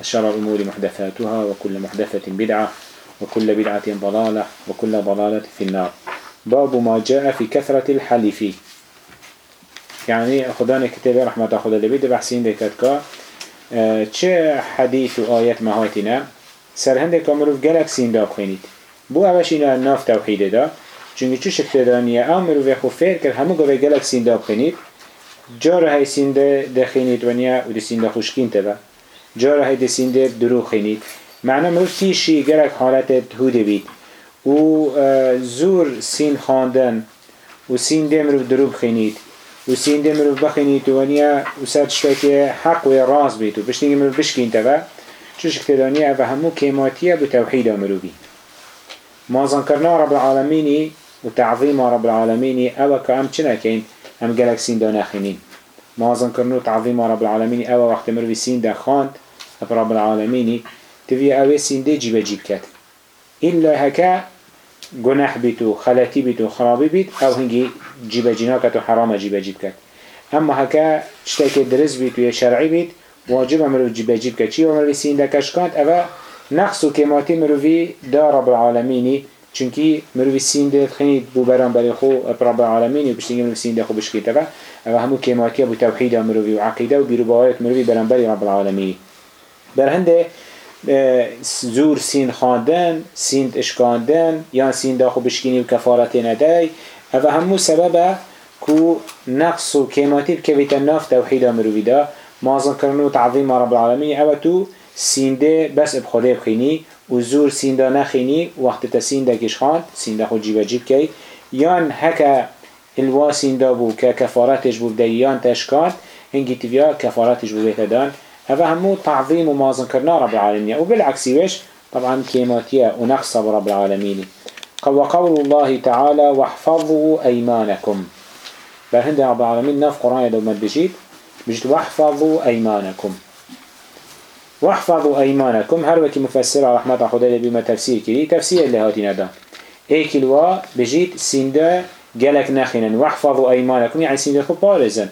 وشر الأمور محدثاتها وكل محدثة بدعة وكل بدعة ضلالة وكل ضلالة في النار. باب ما جاء في كثرة الحلف. يعني خدانا كتاب رحمة خدا لبيد بحسين دكتك آه چه حديث و آيات مهاتنا سر هندك مروف گلک سين داب خينيت بو اوش اینا ناف توحيده دا. چونکه چو شکل دانیه آو مروف خو فیر کرد همو گوه گلک سين داب خينيت جار های سين ده خينيت ونیا و سين ده خوشکين تبا جار های ده سين ده درو خينيت معنى مروف تيشي گلک حالت هوده بید. و زور سين خاندن و سين ده مروف دروب خينيت و سين ده مروف بخينيت ونیا و سر تشتاك حق و راز بيت و بشتنگي مروف بشكين تبا چوش اكتدانية و همو كيماتية بتوحيد مروفي مازن كرنا رب العالمين و تعظيم رب العالمين او كأم چنا كين هم قلق سين دا نخينين مازن كرنو تعظيم رب العالمين او وقت مروفي سين دا خاند رب العالمين تبي اوه سين ده جيب جيب كت إلا هكا گناه بيتو خلاتي بيتو خرابي بيت او هنگي جيب جناكت و حرام جيب جيب كت اما هكا تشتاك درس بيتو يا شرعي بيت واجب امرو جيب جيب كت چي امرو سين دا كشكانت اوه نقص و كماتي مروفي دا رب العالمين چونكي مروفي سين ده خنيت بو بران بري خو رب العالمين و بشتنگي مروفي سين ده خو بشكي تبا اوه همو كماتي ابو توحيد مروفي و عقيدة و بيروباوات مروفي بران بري رب العالمين برهنده زور سین خواندن سین اشکاندن یا سین داخو بشکینی و کفارت ندای او همو سبب کو نقص و کماتی بکویت ناف توحید مروی دا. مازن کرنو تعظیم رب العالمین. او تو سین ده بس بخوده بخینی و زور سین دا نخینی وقت تا سین دا کش خواند سین دا خود جیب جیب کی. یان هکا الوا سین دا بو که کفارتش بو دیان تشکاند هنگی تیویا کفارتش بو بیتدان هذا همو تعظيم ومازن كرنا رب العالمين وبالعكس ويش طبعا كيماتية ونقص رب العالمين وقول الله تعالى واحفظوا أيمانكم. بهند رب العالمين نف قرآن دوما بجيت بجيت واحفظوا أيمانكم. واحفظوا أيمانكم. هر وقت مفسر رحمت خدا بما تفسير كري تفسير له هاتين ادا اكلوا الوا بجيت سيندا جالك نخين واحفظوا أيمانكم. يعني سيندا خب بارزن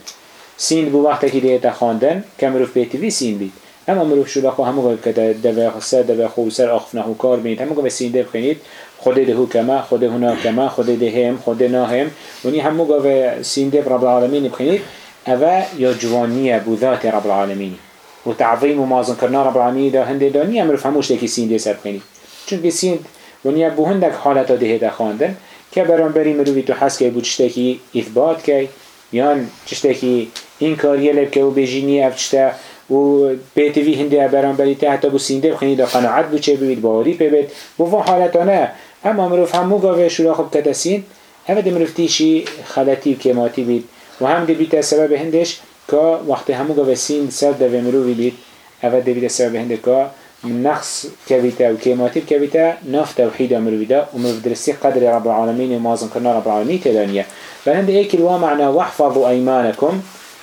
بو وقتا كي ديتا خاندن كمروف بيتي في سين بيت اما مرو شو لخو همو قد كده دبا خسر دبا خو سر أخفنا هو كار بيت همو قد سندا بخينيت خدا ده كما خدا هنا كما خدا ده هم خدا ناهم وني همو قد سندا رب العالمين بخينيت اوا يا جوانية بو ذات رب العالمين و تعظیم و مازن کرنا رب العالمین ده هنده دانی مروف هموش که سین ده سر بخینید چون سین ونی بو هندک حالتا ده ده خواندن که بران بری مروفی تو حس که بود چتکی اثبات که یان چشتکی این کاریه لب که و بجینی افچتا و بیتوی هنده بران بریته حتی بو سینده بخینی دا قناعت بو چه بید باوری پی بید. و فا حالتانه اما مروف همو گاوه شورا خوب کتسین همه ده مروف تیشی خلطی و کماتی بید. و هم ده بیت سبب هندش که وقتی همو گاوه سین سر ده مروفی بید اوه ده بیت سبب هنده که نقص كبيتا وكيماتي كبيتا ناف توحيد أمر بدا ومروف درسي قدر رب العالمين ومازن كنا رب العالمين تدانية فهند ايك الوا معنى واحفظوا أيمانكم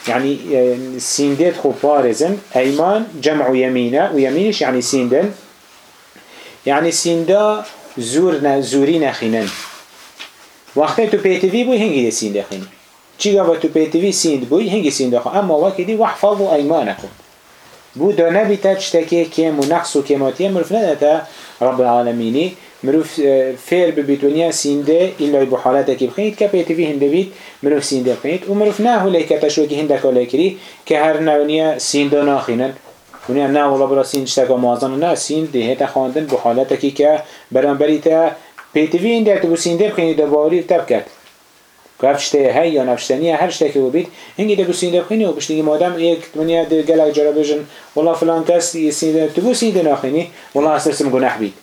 يعني سيندت خو بارزن أيمان جمع يمينة ويمينش يعني سيندن يعني سيندا زور زوري نخينن وقتی تو پیتوی بوی هنگی دی سینده خینی. چی گفت تو پیتوی سیند بوی هنگی سینده خو. اما وقتی دی وحفظوا أيمانكم بو دا نبی تا چتکی کم و نقص و کماتی مروف ندتا رب العالمینی مروف فیر ببیت ونیا سینده ایلا بو حالتا که بخینید که پیتوی هنده بید مروف سینده بخینید و مروف نه هولی که تشوی که هنده کاله کری که هر نونیا سینده ناخینن. ونیا نه ولا برا سین چتکا مازن نه سین ده تا خواندن بو حالتا که برانبری تا پیتوی هنده تو سینده بخینید دا باوری تب کرد. هفشته هی یا نفشتنیه هر شته که بید هنگی ده بو سینده بخینی و بشتگی مادم ایک دنیا گلک جرا بجن والله فلان کس سینده تو بو سینده ناخینی والله استرسم گناه بید.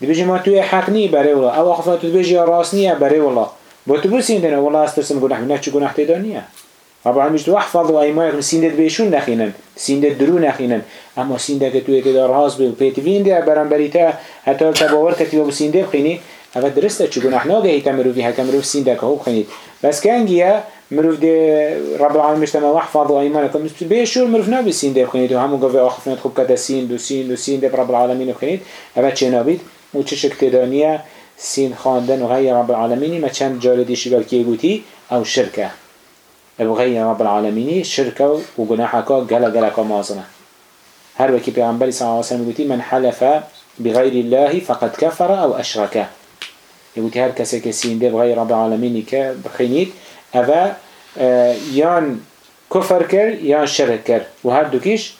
دی بجی ما توی حق نی بره والله. او آخفنا تو بجی راست نیه بره والله. با تو بو سینده نه والله استرسم گناه بید. نه چه گناه تیدا نیه رب تو احفظ و سینده بیشون نخینن سینده درو نخینن. اما سینده که توی تدار هاز بی و پیتوین ده بران بریتا حتی تباور کتی و بخینی اوه درسته چه گناه ناگه هی که مروفی هکا مروف سینده که خوب خنید بس انگیه مروف ده رب العالم مجتمع وحفاظ و ایمان ایمانکم بیشور مروف نابی سینده بخنید و همو گوه آخف ند خوب کده سیند و سیند و سینده رب العالمین بخنید اوه چه نابید و چه شکت شکتدانیه سين خاندن وغير رب العالمين ما چند جاله كان جالدي کیه گوتی أو شرکه أو غير رب العالمینی العالمين شركه وجناحك جل جل كمازنه هر وكي پیغمبر صلى الله عليه وسلم گوتی من حلف بغیر الله فقد كفر أو اشرکه يقولي هر كسي كسين ده بغير رب العالمين كبخينيت أفا يان كفر كر يان شرك كر وهر دوكيش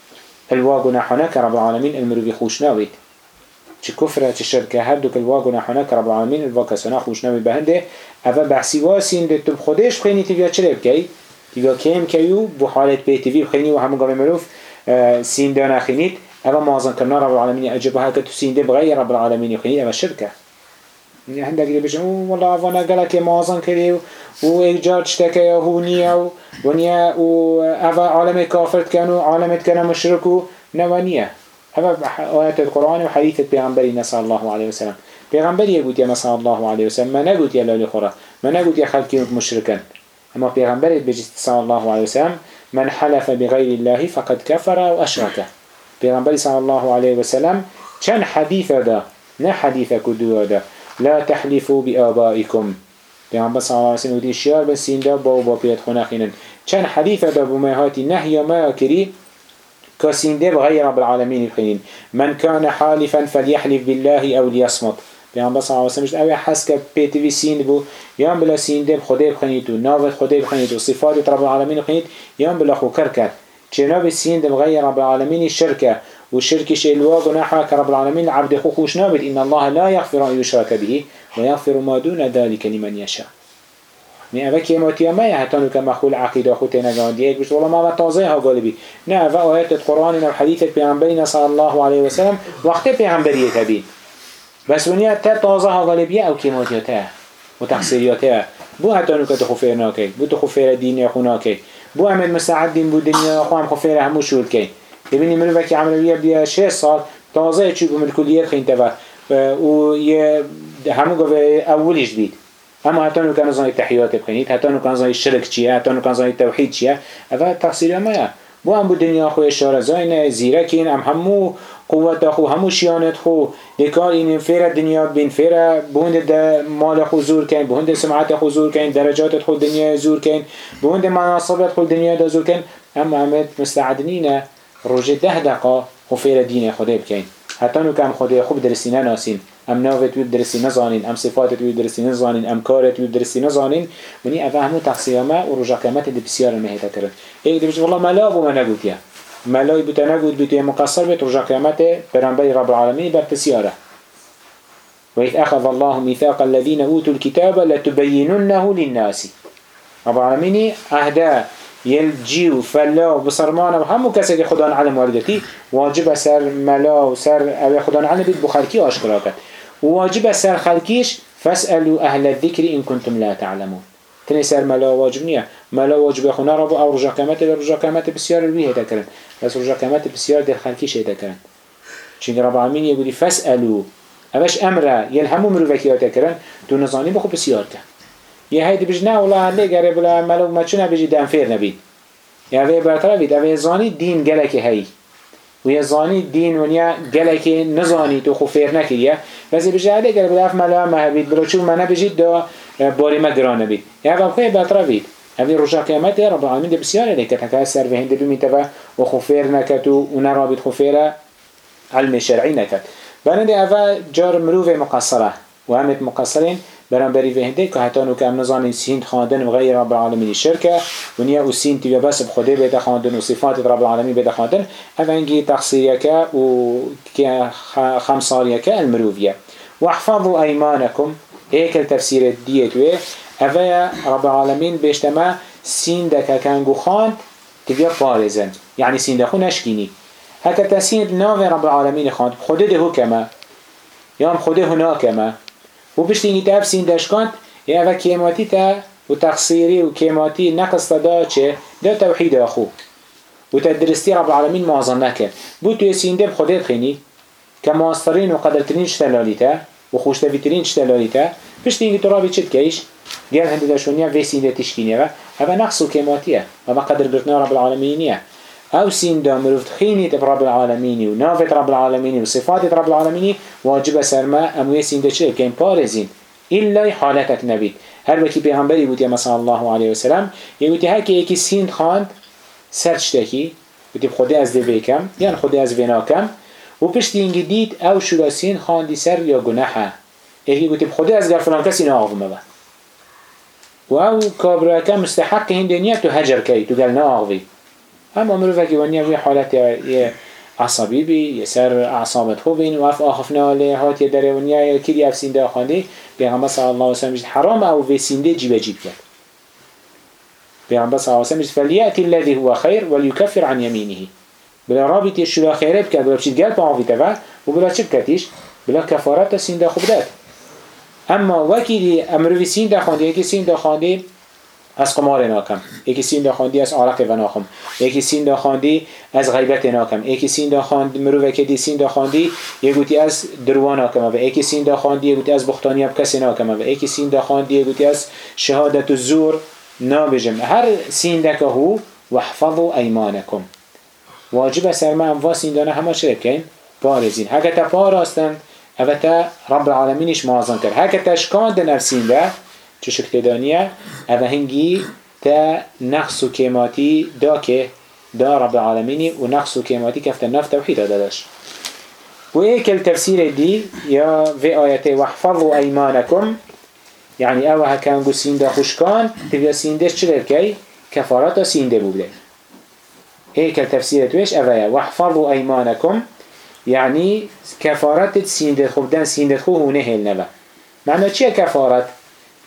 الواقع نحنا رب العالمين المروي خوش ناويت چه کفر چه شرکه هر دو کلوا گناهانه که رب العالمین الوا کسانا خوش نمی بهنده اول بحثی واسین ده تو خودش بخینی تیویا چه بکی تیویا کم کیو بو حالت بیتیوی بخینی و همون گاوی مروف سین ده نخینید. اول مازن کرنا رب العالمین اجبه هکا تو سین ده بغیر رب العالمین بخینید اول شرکه يعني عندك دي بجن والله أفانا قالك معظم كريو و إجار تشتكي يهونيا و ونيا و أفا عالم كافر كانوا عالم كانوا مشركوا نوانيا هذا آيات القرآن وحديث بيغنبري صلى الله عليه وسلم. پیغمبر يقول گوتیه مثلا الله علیه و سلم من نگوتیه لالی خورا. من نگوتیه خلقینوک مشرکن. اما پیغمبر بجست صلی الله علیه و سلم من حلف بغير الله فقد كفر و اشرکه. پیغمبر صلی الله علیه و سلم حديث حدیث دا نه حدیث کدو دا لا تحلفوا بآبائكم. بيان بس على علیه و شيار بس سين به باو با و خناخين پیت خونه خینن. چند حدیث نهي ما نهی كسين کری غير رب العالمين الحين من كان حالفا فليحلف بالله أو ليصمت بيان بس عاوز مش ابي حسك بيت في سين بو يان بلا سيندي بخدي بخنيتو نافت خدي بخنيتو صفات رب العالمين الحين يان بلا خو كركر بسين داب غير رب العالمين الشركة و شرکش الوا گناحا که رب العالمین عبد خو خوش نابد. ان الله لا يغفر ان يشرك به ويغفر ما دون ذلك لمن يشاء. نه اوه که اماتی ما حتی نو که مخول عقیده خود نگاندی یک بشت ما تازه ها قالبی نه اوه آیت قرآن و الله علیه و سلم وقت پیغمبری تبین. بس ونیا تا تازه ها قالبی او تا و تقصیریاته بو حتی نو که تو خفیر ناکی. بو تو خفیر دینی خو ناکی بو امید مساعد دین بو دنیا خو هم همو کی ببینی منو وکی عملیه بیا 6 سال تازه چوب ملکولیت خینته و یه همو گوه اولیش بید اما حتی نو کان زای تحیات بخینید حتی نو کان زای شرک چیه حتی نو کان زای توحید چیه. اول تقصیر ما بو هم بو دنیا خو اشاره زاین زیرکین ام همو قوت خو همو شیانت خو. دکار این فیر دنیا بین فیر بوند مال خو زور کن بوند سمعت خو زور کن درجات خو دنیا زور کن بوند مناصبت خو دنیا دا زور کن. اما امت مستعدنین روژه ده دقا خو فیر دین خدا بکن حتی نو کم خدا خوب درستی ناسین ام ناوت وی درستی نزانین. ام صفاتت وی درستی نزانین. ام کارت وی درستی نزانین. منی افهمو تقسیمه و رجا قیمت دی بسیار مهیتا کرد ایک دیبش والله ملا بو من نگوتیا ملای بوتا نگوت بوتا مقصر بیت رجا قیمت پیرنبای رب العالمین بر بسیاره وإذ أخذ الله ميثاق الذين أوتوا الكتاب لتبيننه للناس. رب العالمين أهدى يل جيو فلا وبصرمانا وهمو كسي که خدا علم واردتي واجب سر ملا و سر او خدا علم بيت بخلقي آشکرا کرد. وواجب سر خلقيش فاسألوا أهل الذكر إن كنتم لا تعلمون. تني سر ملا واجب نية ملا واجب خنا ربو أو رجا كامات رجا كامات بسيار الوي هيدا كرن بس رجا كامات بسيار دل خلقيش هيدا كرن چين رب العالمين يقولي فاسألوا. أبش أمره يلهمو مروفكيات كرن دو نظاني بخو بسيار كرن یه هایدی بج نه والله هنده گره بلا ملو ما چونه بجی دم فیر نبید یا اوه برطرف بید اوه زانی دین گلک هی. و یه زانی دین ونیا گلک نزانی تو خو فیر نکریه وزی بجی هنده گره بلا ملو هم مهبید بلا چون منه بجید دا باری مگرانه بید یا اوه خوی برطرف بید. اوه رجا قیامت رب العالمین ده بسیاره لیکت هکه سر به هنده و خو فیر نکت و نرابید خو علم شرعی نکت اوه جار مروف مقصره. و همت مقصرين بری وهنده که حتی نو که ام نزانین سین خواندن و غیر رب العالمین شرکه و نیا او سین تیویا بس بخوده بیده خواندن و صفات رب العالمین بیده خواندن. او انگی تقصیریکه و که المروفیه واحفظوا ايمانكم هيك التفسير ديت ويه اوه رب العالمين بيشتما سين دكا كانگو خاند تبيا بارزن يعني سين دخو نشكيني هكا تسين ناوه رب العالمين خده ده كما يام خده هنا كما و بشتيني تاب سين دشكاند يا اوه كيماتي تا و تقصيري و كيماتي نقص دا چه؟ دا توحيد و تدرستي رب العالمين معظم نكر بو تو سين ده بخده بخيني كماسترين و قدرترين شتلالیتا و خوشتویترین شتلالیتا پشت اینگه تو رابی چید کهیش گل هنده داشونیا وی سینده تشکینیه و. هوا نقص و کماتیه و قدر برتنا رب العالمینیه او سين دا مروفت خيني رب العالمين ونافت رب العالمين وصفات رب العالمين واجب سرما اموي سين دا چه كين بارزين إلا حالتك نبيت هر وكي پیغمبری بود یا مثلا الله علیه وسلم یه بودی هر که یکی سین خواند سرچ تکی بودی خودی از دی بیکم یعنی خودی از ویناکم و پشت اینگی دید او شلاسین خواندی سر یا گناحه یکی بودی خودی از گر فلان کسی ناغو مبا. و او کابراکه مستحق هین دنیا تو هجر کی تو گل ناغوی. اما مروفه که ونیا وی حالت یه عصبی بی یه سر اعصابت خوب بین و اف آخفنا لی هات یه داره ونیا یه کلی اف سینده خانده پیغمبر صلی الله علیه وسلم حرام او وی سینده جیب جیب کرد. پیغمبر صلی الله علیه وسلم فلیأتی الذي هو خیر وليكفر عن يمينه بلا رابط يشلا خیره بکرد بلا بشید گل پاهوی تفا و بلا چه بکتیش بلا کفارت سینده خوب داد اما وکی امروی سینده خانده یکی سینده خانده از قمار ناکم. یکی سین داخاندی از عرق و ناخم. یکی سین از غیبت ناکم. یکی سین داخاند مرو که دی سین داخاندی یگوتی از دروان ناکم و یکی سین داخاندی یگوتی از بختانی اب کسی ناکم و یکی سین داخاندی یگوتی از شهادت الزور نابجم. هر سین دکه هو واحفظوا ایمانکم. واجب سر ما انوا سین دانه همه شرکین پارزین هکه تا پاراستن اوتا رب العالمینش معظم کرد هکه تشکاند نفسین ده چه شکل اوه هنگی تا نقص و کماتی دا رب العالمینی و نقص و کماتی کفت نفت توحید دادش و ایک التفسیر دی یا في آیت وحفظوا ایمانکم يعني اوه هكان قو سينده خشكان تبقى سيندهش چلر كي كفارات سينده بوده هيك التفسير تويش اوه واحفظوا ايمانكم يعني كفارات سينده خبدان سينده خو هونه هل نبا معنى چه كفارات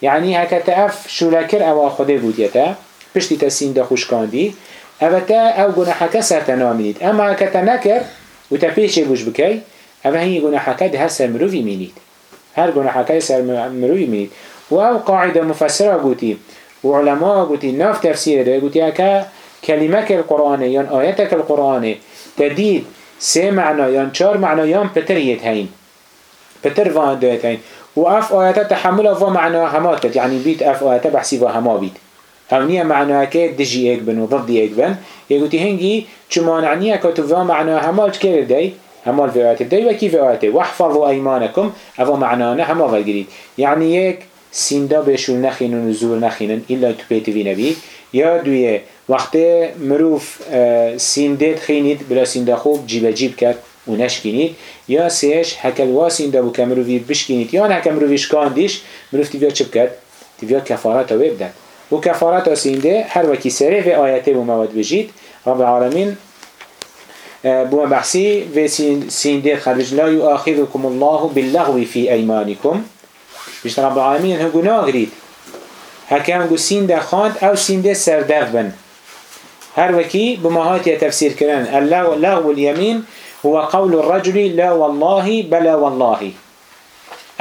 يعني هكا تأف شولكر او خده بوديتا پشتی تا سین دا خوشکاندی. او تا او گناحکا سر تنامینید اما هكا تنکر و تا پیچه بوش بکی او هنگی گناحکا ده سر مروفی مینید. هر گناحکا سر مروفی مینید. و او قاعده مفسره گوتی. و علماء گوتی ناف تفسیر ده. گوتی هكا كلمك القرآن يان آياتك القرآن. تديد سه معنى يان چار معنى يان پتر يتهين پتر وان و اف آیت تحمل و معنا همات يعني بيت اف آیت بحثي و هما بيت او نية معناها كي دجي ايك بن و ضد ايك بن. يقولي هنجي چما نعنية كتو و معناها همال دي همال في آيات بدي وكي في آيات واحفظوا ايمانكم او معناها هما والجديد يعني يك سیندا بهشون نخین و نزول نخینن ایلا تو وی نبی. یا دویه وقتی مروف سیندت خینید بلا سیندا خوب جیب جیب کرد. و نشکینید. یا سیش هکل واسین دابو که مروفی بشکینید. یا هکل مروفیش کاندیش مروف تیویا چپ کرد. تیویا کفارت وی بدن. و کفارت آسینده هر وکی سره و آیته و مواد بجید. رب العالمین بو بحثی و سینده خرج. لا يؤاخذكم الله باللغو في ايمانكم بيشت رب العالمين هنگو ناغرید. هكا هنگو سینده خاند او سینده سردف بن. هر وكي بمهاتي تفسير كران اللغو اليمين هو قول الرجل لا والله بلا والله.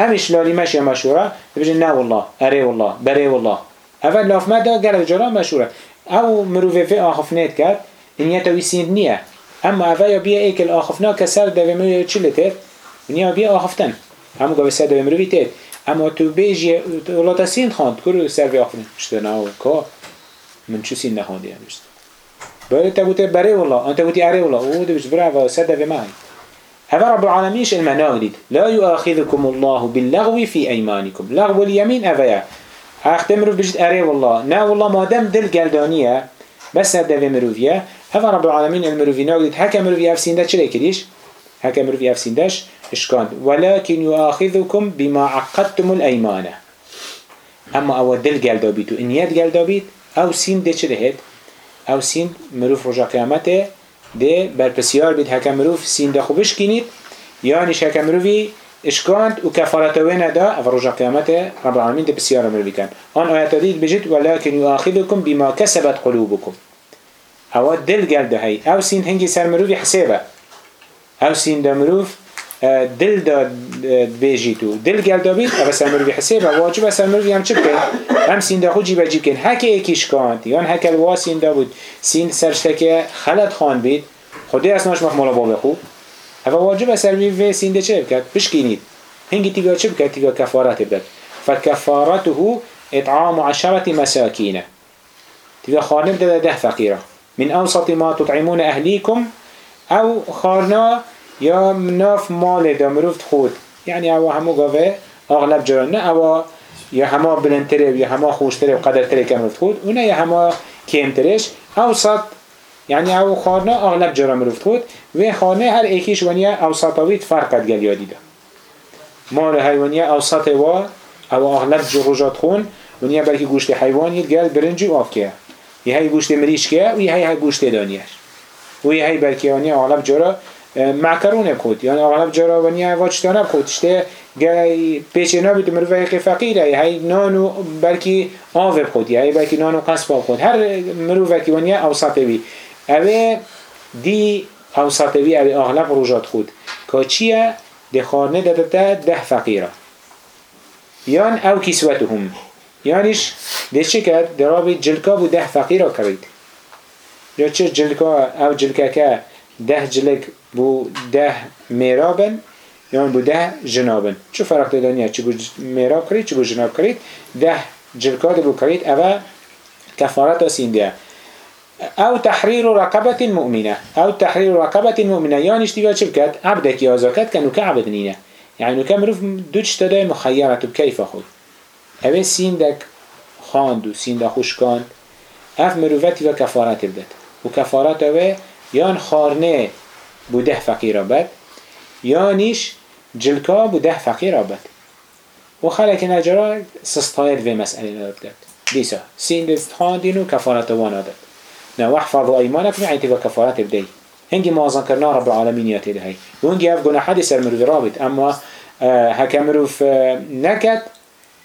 أمش لالي ماشي مشهورة؟ بيجي نا والله أري والله بري والله. اول لاف مدا قال جرا مشهورة. أو مروفي في آخفنات كات إن يتوي سين نية. أما اول يبيا ايك الاخفنا كسر دوي مروفي چلتت إن يبيا آخفتن. همو قابل سر دوي مروفي تت أما تو بيجي ولا تسين خاند كل سر في آخفن اشتنا كا من شو سين يعني بل انت قلت بري والله انت قلت اري والله أو ده بجبرع وسد بماي هذا رب العالمين المناغد لا يؤاخذكم الله باللغو في ايمانكم لغو اليمين افيا اختمروا بجد اري والله نا والله ما دام دل قلدانيه بس هذا مروفيا هذا رب العالمين المروفي ناغد هكا مروفي افسين ده چلي كديش هكا مروفي افسين داش اشكان ولكن يؤاخذكم بما عقدتم الايمان اما أو دل قلدابيتو يد قلدابيت أو سين ده چلي او سین مروف رجا قیامته. ده بر پسیار بید هکم مروف سین ده خوبش کنید یعنیش هکم مروفی اشكانت وكفارته وين دا افرجع قيامته رب العالمين ده بسيارة مروفي آن آيات ديد بجد ولكن يؤاخذكم بما كسبت قلوبكم او دل ده هي او سين هنگي سر مروفي حسابه او سين ده مروف دل دا بيجيتو دل ده بيت او سر مروفي حسابه واجب سر مروفي هم بكن هم سين ده خود جيبه جيب كن هكي ايكيش كانت يان هكا الواسين ده بود سين سرشتك خلط خان بيت خودی اسناش مخمولا بابه خوب هفه واجب سر وی سینده چه بکد بشکینید هنگی تیگا چه بکد تیگا کفارت بکد فکفارته اطعام عشرة مساكين تبقى خارنا بدأ ده فقيرة من أوسط ما تطعمون أهليكم أو خارنا يا مناف مال دا مروفت خود يعني أو همو قوة أغلب جراننا أو يا هما بلنتري يا هما خوشتري وقدرتري كمروفت خود ونا يا هما كيمتريش أوسط يعني او خارنا اغلب جرا مروفت خود و خانه هر ایکیش ونیا اوسطاویت فرقت گل یادی ده مال حیوانیا اوسط و او اغلب جروجات خون ونیا بلکه گوشت حیوانی گل برنجی آف که یه هی گوشت مریش که و یه هی گوشت دانیش. و یه هی بلکه اغلب جرا معکرون بخود یعنی اغلب جرا ونیا واجتانه بخود شته گای پیش نبید مروفه که فقیره. هی نانو بلکه آو بخود یه هی بلکه نانو قصب بخود هر مروفه که ونیا اوسطه بی اوه دی اوسطوی اوه اغلب روژات خود. که چیه؟ ده خارنه ده فقیره. یان او کسوتهم. یانش ده چه کرد؟ ده رابی جلکا بو ده فقیره کرد یا چه جلکا؟ او جلکا که ده جلک بو ده میرابن یان بو ده جنابن. چه فرق دانیه چه بو میراب کرید چه بو جناب کرید؟ ده جلکا ده بو کرید اوه کفارت سینده او تحرير رقبة مؤمنة او تحرير رقبة مؤمنة يعني اشتباه شبكت عبدك يا زكاة كانوا كعبد نينة يعني كان مروف دوش تداي مخيرة بكيف أخذ اوه سين دك خاند و سين دك خوش كاند اف مروفتي وكفارات بدت وكفارات اوه يان خارنه بوده فقيرة بد يانيش جلكا بوده فقيرة بد وخلق نجرا سستايد في مسألة بدت ديسا سين دك خاندين وكفارات وانا دت نه واحفظوا ايمانكم يعني تبقى كفارات بدي هنجي موازن كرنا رب العالمين ياتي ده هي وهنجي اف جنا حد سر مروف رابط اما هكا مروف نكت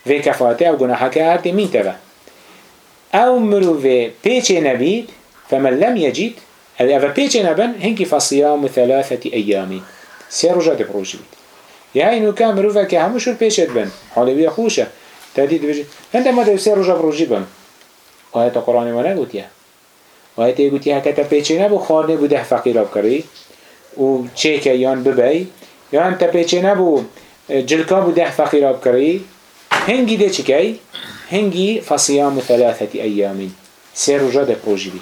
في كفارته او جنا حكا هاتي مين تبا او مروف بيچه نبيد فمن لم يجد او اف بيچه نبن هنجي فصيام ثلاثة ايام سير رجات بروجي بيت يعني انو كان مروفه که هموشو پیشت بن حالوی خوشه تهدید بجي انت ما دو سير رجا بروجي بن. آيات قرآن ما نگوتيه و ایتی گوتی هکتا پیچه نبو خانه بو ده فقیراب کری. و چه که یان ببی. یان تا پیچه نبو جلکا بو ده فقیراب کری. هنگی ده چکی هنگی فصیام ثلاثة سه روژا ده پروژی بی.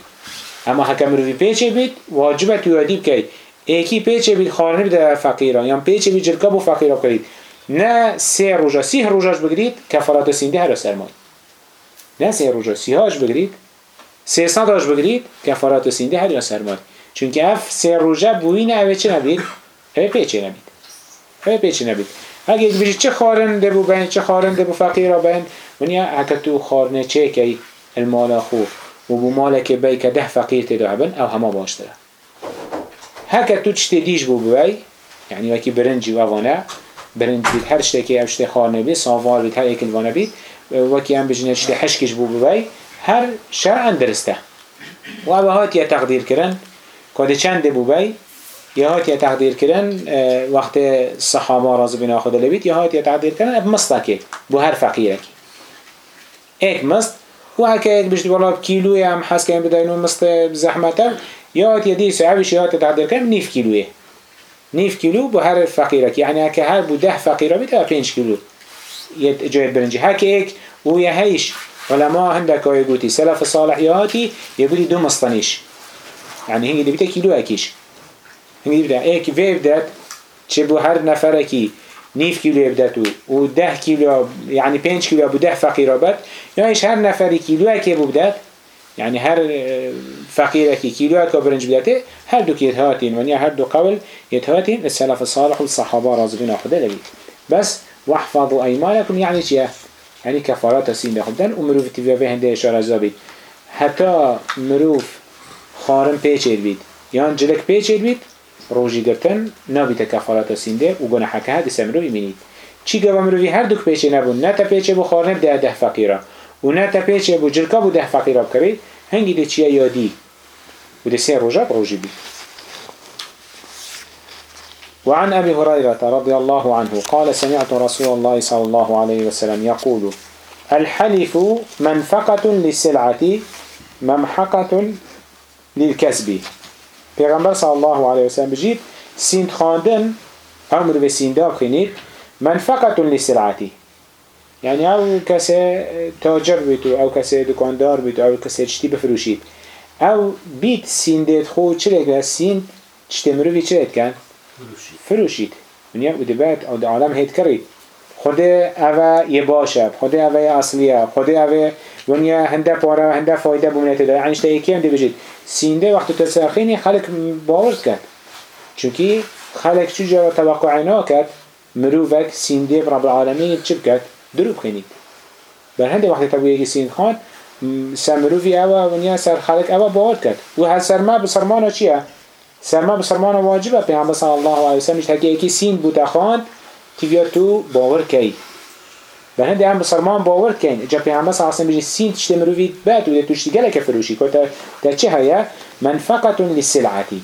اما حکم روی پیچه بید واجبه تو یادی بکی ایکی پیچه بید خانه بده فقیران یا پیچه بید جلکا بو فقیراب کرید نه سه روژا سی روژاش بگیرید کفارات سینده هر سرمای نه سه روژا سی هاش بگیرید سه صداش بگیرید کفارات سینده هر یا سرماد چونکه اف سه روزه بوین اوه چه نبید؟ اوه پیچه نبید؟ اوه پیچه نبید؟ اگه بجید چه خارنده بو بین چه خارنده بو فقیرا بین ونیا اگه تو خارنه چه کی؟ المال خو و بو مال که بی که ده فقیر تدو بن او همه باشتره هکه تو چه دیش بو بی یعنی وکی برنجی و وانه برنج بید هر شته که اشته خارنه بید ساوار بید هر ایکل وانه بید وکی هم بجنه اشته حشکش بو بی هر شرعا درسته و او هات یا تقدیر کرن کده چند بو بی یا هات یا تقدیر کرن وقت صحابه راز بنا خود لبید یا هات یا تقدیر کرن اب مستکه بو هر فقیره کی ایک مست و هکه ایک بشت والا کیلوی هم حس که بداینون مست زحمته یا هات یا دیس عویش یا هات تقدیر کرن نیف کیلویه. نیف کیلو بو هر فقیره کی یعنی هکه هر بو ده فقیره بید پنج کیلو. یه جای برنجی. هکه ایک و یه هیش. علماء هندك يقولي سلف صالح يهاتي يقولي دو مصطنيش يعني هنگی دبیتا کیلو اکیش. هنگی دبیتا ایک وی بدات چه بو هر نفرکی. نيف كيلو يبدتو وده كيلو يعني بينش كيلو بده فقير بد يعنيش هر نفر كيلو هكي ببدت يعني هر فقير كي كيلو هكي برنج بدته هر دو كيتهاتين ونيا هر دو قول يتهاتين السلف الصالح والصحابة رازقين خدا لبيت بس واحفظوا أيمانكم يعني شيا يعني كفارات سين خدن ومروف تفيا هنده إشارة زابيت حتى مروف خارم پیچر بید. یان جلک پیچر بید روجي گرتن نابي تكفارات سينده و گناحك هاد سمروي منيد چی گوه مروی هر دوک پیچه نبون نه تا پیچه بو ده ده فقیره و نه تا پیچه بو جلکا بو ده فقیره بکری هنگی ده چیه یادی؟ و ده سه روژه بروژی بید وعن أبي هريرة رضي الله عنه قال سمعت رسول الله صلى الله عليه وسلم يقول الحلف منفقة للسلعة ممحقة للكسب. پیغمبر صلى الله عليه وسلم بجید سیند خواندن امر به سینداب خینید منفقة للسلعة يعني او كسي تاجر بيتو او كسي دكاندار بيتو او كسي تشتي بفروشيت او بيت سيندت خو سين تشتمرو في چلت كان فروشيت من يم ودبات او ده عالم هيت كريت خده اوه يباشه خده اوه اصليه خده اوه ونیا هنده پاره هنده فایده بومنه تدا یعنی اشتا یکی هم دی بجید سینده وقت تسرخینی خلق باورد کرد. چونکی خلق چو جا توقع ناکد مروفك سینده رب العالمین چه بکد درو بخینید بر هنده وقتی تبویه که سین خان سر مروفی اوه ونیا سر خلق اوه باورد کرد. و هر سرما بسرمانه چیه؟ سرما بسرمانه واجبه. پیغمبر صلی الله علیه وسلم هکی یکی سین بوده خان تیویا تو باور کی؟ به هنده هم بسرمان باور کن. جا پیغمبر صلی الله علیه وسلم بجی سین تشتی مروفی بد و توشتی گله فروشی که تا چه هیا منفقه للسلعتی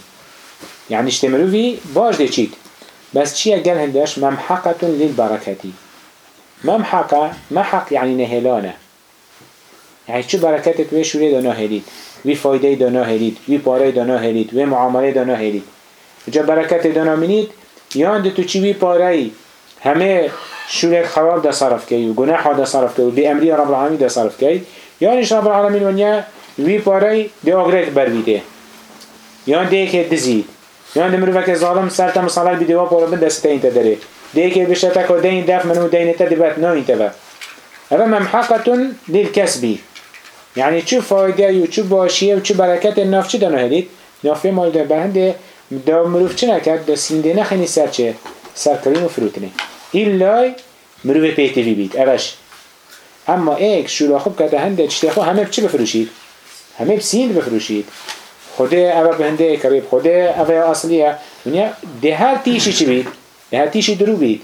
يعني اشتمروفي باش دي چيت بس چيه قال هندش ممحقة للبركة ممحقة محق يعني نهلانة يعني چو بركتت وي شوري دانا هليد وي فايده دانا وي پاره دانا وي معامله دانا هليد جا بركت دانا منيد يان تو چي وي پاره همه شوري خراب دا صرف كي و گناح دا صرف كي و امري رب العالمين دا صرف كي يانش رب العالمين ونيا وي پاره دي آگريت برويده يان دي که دزيد یان دمرو وک ظالم سر تم صلاح بیدوا پورا بند دست این تدری دیگه بشه تکو دین دف منو دین تدبت نه این تبا هذا ممحقة للكسب يعني شو فايدة وشو باشية وشو بركات الناف چه دانو هدید نافه مال ده بهنده دا مروف چه نکد دا سینده نخینی سر چه؟ سر کریم و فروتنه. ایلای مروف پیتوی بید اوش اما ایک شورا خوب کده هنده چشتی همه بچه بفروشید همه بسیند بفروشید خدا اوه بهنده کریب خدا اوه اصلیه ونیا ده هر تیشی چی بید؟ ده هر تیشی درو بید.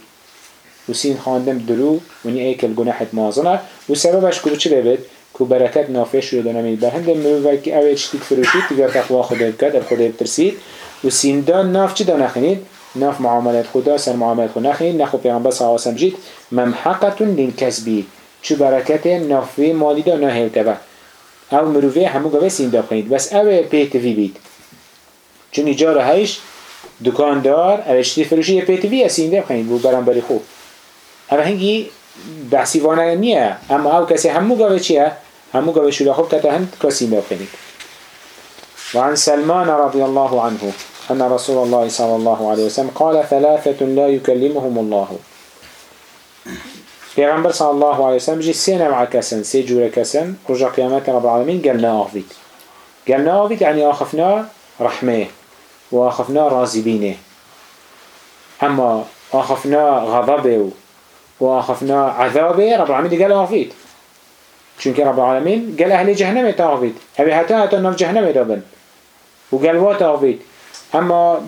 و سین خواندم درو ونیا ایکل گناحت مازنه و سببش کرو چی بید کو برکت نافع شده دانمید به هنده مروه که اوه چتید فروشید تیگر تقوا خدا بکد خدا بترسید و سین دان ناف چی دان نخینید ناف معاملات خدا سر معاملات خدا. نخینید نخو پیغمبر صلی اللہ علیہ وسلم جید ممحقة للكسبی چو برکت نافع مالی دا نهیتبه او مروفه همو گوه سینده بخینید بس او پیتوی بید. چون ایجار هایش دکاندار اوشتی فروشی پیتوی سینده بخینید بو برانبری خوب. او هنگی بحثی وانه نیه. اما او کسی همو گوه چیه؟ همو گوه شده خوب کتا هند کسینده بخینید وعن سلمان رضي الله عنه أن رسول الله صلى الله عليه وسلم قال ثلاثة لا يكلمهم الله. پیغمبر صلى الله عليه وسلم جي سينا نوع كسن سي كسن رجع قيامات رب العالمين قلنا آفيت قلنا آفيت يعني آخفنا رحمه وآخفنا رازبينه أما آخفنا غضبه وآخفنا عذابه رب العالمين قال آفيت چونك رب العالمين قال أهل جهنم تاغفيت هبه حتى أتنف جهنم دابن وقال واتاغفيت أما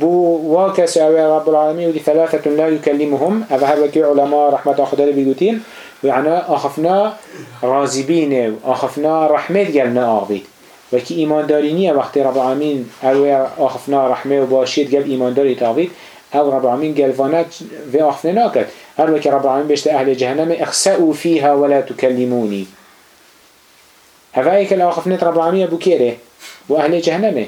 بو واكس أو رب العالمين ودي ثلاثة لا يكلمهم أبا هبك علماء رحمة أخذ الله لبيقوتين ويعني أخفنا رازبين أخفنا رحمة جلنا آبيد وكي إيمان دارينية وقت رب العالمين أو أخفنا رحمة وباشيد جل إيمان داري تابيد أو رب العالمين جل فانات في أخفنا ناكت هل وكي رب العالمين بيشت أهل جهنم اخسأوا فيها ولا تكلموني. هذا إيك الاخفنا رب العالمين بكيره واهل جهنمه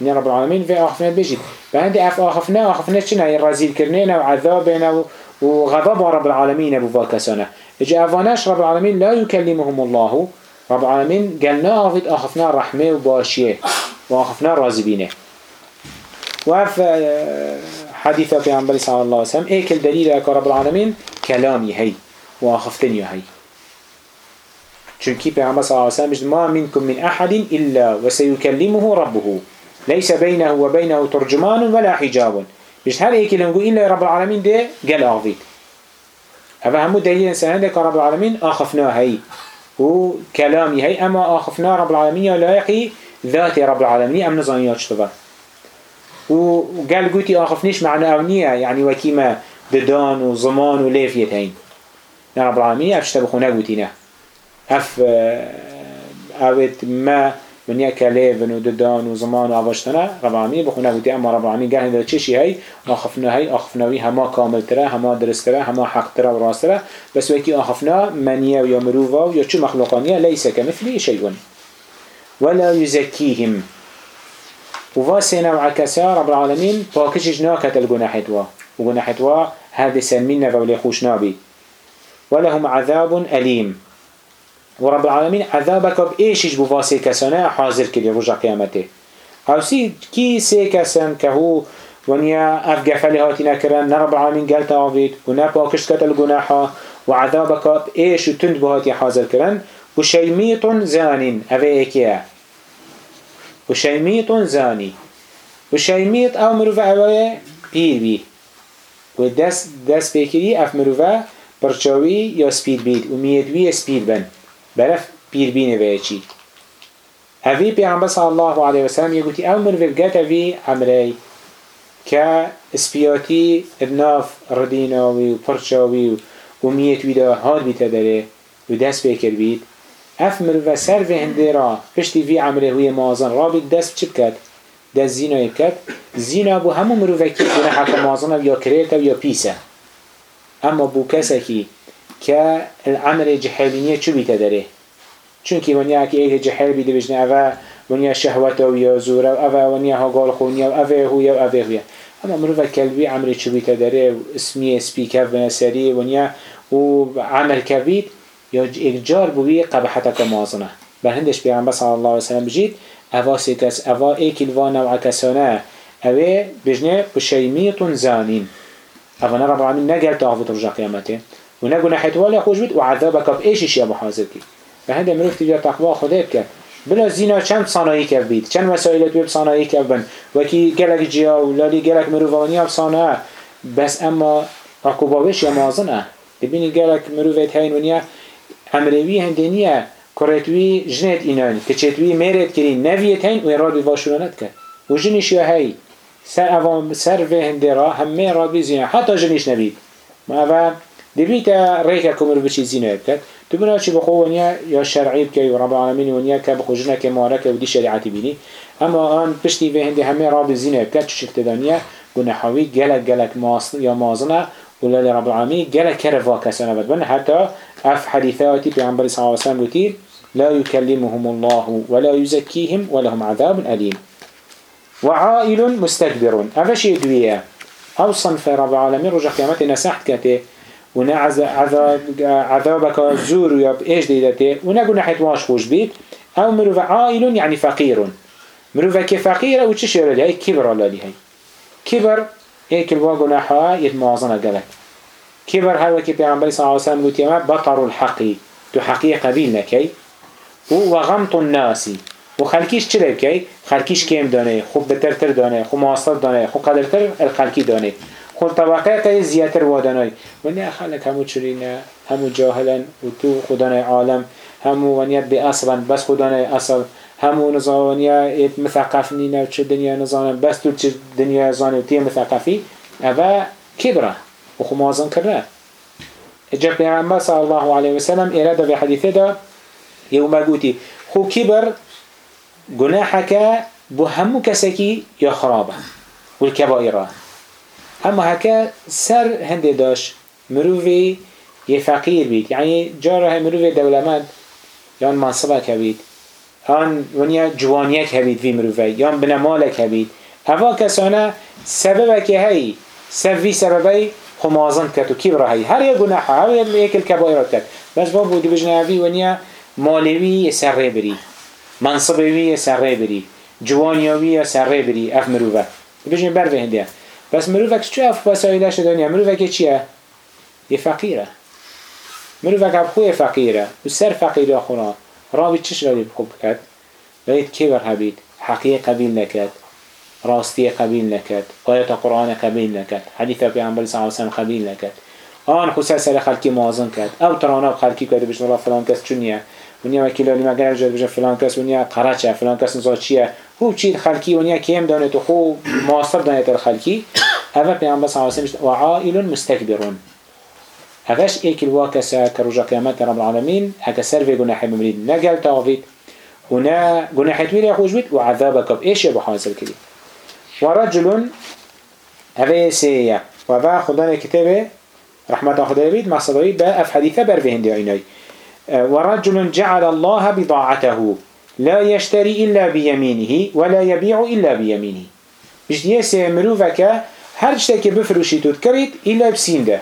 من رب العالمين في آخفنا بيجي. فعندي أف آخفنا آخفنا شنا يرازيل كرنينا وعذابنا وغضب رب العالمين أبو فاكسنا إجا أفاناش رب العالمين لا يكلمهم الله. رب العالمين قالنا أفيد آخفنا رحمة وباشية وآخفنا رازبينة. وف حديثة في عن صلى الله عليه وسلم إيك الدليل أك رب العالمين كلامي هي وآخفتني هي چونكي پیغمبر صلى الله عليه وسلم ما منكم من أحد إلا وسيكلمه ربه. ليس بينه وبينه ترجمان ولا حجاب. مش هل هيك نقول إلا رب العالمين ده قال أغفيت هذا هم دليل إنسان ده رب العالمين؟ آخفنا هي. وكلامي هي. أما آخفنا رب العالمين لا يقي ذات رب العالمين. أم نظاميات شتبه و قال قوتي آخفنيش معنى أونية يعني وكيما ددان وزمان وليفيت هين رب العالمين أفشت بخونا قوتينا أف أوت ما من يك ليفن وددان وزمان وعواشتنا رب العالمين بخونا قوتي أما رب العالمين قال هذا تشي هاي آخفنا هاي آخفنا وي هما كامل ترى هما درست ترى هما حق ترى وراس ترى بس وكي آخفنا منيا ويا مروفا ويا شو مخلوقانية ليس كمثله شيء ولا يزكيهم وفاسي نوع كسا رب العالمين باكشش ناكت الجناحت وا وجناحت وا هذا سمينا فولي خوش نابي ولهم عذاب أليم ورب العالمين عذابك بإيشش بفاسي كسانا حاضر كده رجع قيامته أو سي كي سي كسان كهو ونيا أفقفل هاتي نكرن نرب العالمين قال تعويد ونا باكش كت الجناحة وعذابك بإيش وتند بهاتي حاضر كرن وشيميط زانين أفي إيكيا وشيميط زاني وشيميط أو مروفة أولا بير بي ودس دس بيكري أف مروفة برچاوي يا سبيد بيت وميدوي سبيد بن. برف بير بي نويتشي أفي بيعنبه صلى الله عليه وسلم يقولي أو مروفة بقات أفي عمري كسبياتي ابناف رديناوي وبرچاوي وميدوي دا هاد بيتا داره ودس بيكر بيت اف مروفه سر و هنده را پشتی وی عمله هوی مازن را بید دست چی بکد؟ دست زینا بکد زینا بو همو مروفه که گناه حق مازن یا کریت یا پیسه اما بو کسی که العمل جحیلینیه چو بیته داره؟ چونکی ونیا که ایه جحیل بیده بجنه اوه ونیا شهوت و یا زور و اوه ونیا ها گال خونی و اوه هوی و اوه هوی. اما مروفه کلبی عمل چو بیته داره؟ اسمی اسپی کف بنسری ونیا و عمل کبید یا یک جار بوی قبحتك مازنه بل هندش پیغمبر صلی الله علیه وسلم بجید اوا سیکس اوا ایکل و نوع کسانه. اوه بجنه بشیمیتون زانین. اوا رب العالمین نگل تاغفت رجا قیامته. و نگو نحیت والا خوش بید و عذابك بإيش يا محاضر کی و هنده مروف تجار تقوى خده بکن بلا زینا چند صناعی کف بید؟ چند مسائلت بید صناعی کف بن وکی گلک جیا و لالی گلک مروفانی ها صناعه بس اما عقوباوش یا مازنه دبینی گلک مروفت هین ونیا. امروی هندنیه کرتوی جنت اینان. که میرد کری نویت هین و اراد واشونت کرد و جنش یا هی. سر اوام سر و هنده را همه راد بی زینه حتی جنش نبید. ما دبیت ریکا کمر بچی زینه کرد تو بنا چی بخو ونیا یا شرعی بکی و رب العالمین ونیا که بخو جنه که مارکه و دی شریعتی بینی. اما آن پشتی و هنده همه راد زینه کرد چو شکت دانیه گناحوی گلک گلک یا مازنه ولا رب العالمين جل كرفا كسنا بدبن حتى أف حديثاتي بعنبر صلى الله عليه وسلم قتيل لا يكلمهم الله ولا يزكيهم ولهم عذاب أليم وعائل مستكبر شيء دوية أو صنف رب العالمين رجع قيامته نسحت كته ونعز عذاب عذابك زور يب إيش ديدته ونقول نحيت واش خوش بيت أو مروف عائل يعني فقير مروف كفقير أو تشير لهي كبر الله لهي كبر هيك الوا جناحها يتمازن قلك كبر هر وكي پیغمبر صلى الله يما بطر الحقي تو حقي قبيل نكي وغمط الناس. وخلكيش چلي بكي خلكيش كيم دانه؟ خوب بترتر دانه؟ خو مواصل دانه؟ خو قدرتر الخلكي دانه؟ خو طبقه كي زياتر وادانوي ونيا خلك همو چرينه همو جاهلا وتو خدانه عالم همو ونيت بأصلا بس خدانه أصل همو نظامانيا مثقف نينا وچه دنيا نظام بس تو چه دنيا زاني و تيه مثقفي اوه كبره وخو مازن كره اجا پیغمبر صلى الله عليه وسلم اراده في حديثه دا يوم قوتي خو كبر جناحك بو همو كسكي يا خرابه؟ والكبائر اما هكا سر هنده داش مروفي يفقير بيت يعني جاره مروفي دولمند يان منصبك بيت آن ونیا جوانیک هبید وی مروفه یا مالک هبید هوا کسانه سببه که هی. سببی سببی خمازن کرد و کبره هی. هر یک گناح هر یک الکبایرات کرد. بس با بودی بجنه هوی ونیا مالوی سره بری منصبوی سره بری جوانیوی سره بری اف مروفه بجنه بر هندیه بس مروفه که چه اف وسایلش دنیا. مروفه که چیه؟ یه فقیره. مروفه که خوی فقیره. و سر فقیره خورا راوی چش راوی بخوب کرد؟ باید که بر هبید حقیق قبیل نکد راستی قبیل نکد آیت قرآن قبیل نکد حدیث پیامبر صلی الله علیه و قبیل نکد آن خصوصا سر خلقی موازن کرد. او ترانا خلقی کرده بشه الله فلان کس چونیه؟ ونیا وکیل علی مگر جد بشه فلان کس ونیا قرچه. فلان کس نزا چیه؟ هو چید خلکی ونیا کیم دانت و خو معاصر دانت الخلکی اوه پیغمبر صلی اللہ علیہ وسلم وعائل مستكبرون. اوش ایک الواکسا کروجا قیامت رب العالمین هکا سر في گناح بمرید نگل تاوید ونا گناح تویل خوش بید وعذابك بإيش يبو حاصل كده ورجل هذا سيئة وذا خدان كتابه رحمة خدا بيد مع صدوي بأف حديثة برفهن دي عيني ورجل جعل الله بضاعته. لا يشتري إلا بيمينه ولا يبيع إلا بيمينه. دي سي مروفك هر شتاكي بفروشي تذكرت إلا بسين ده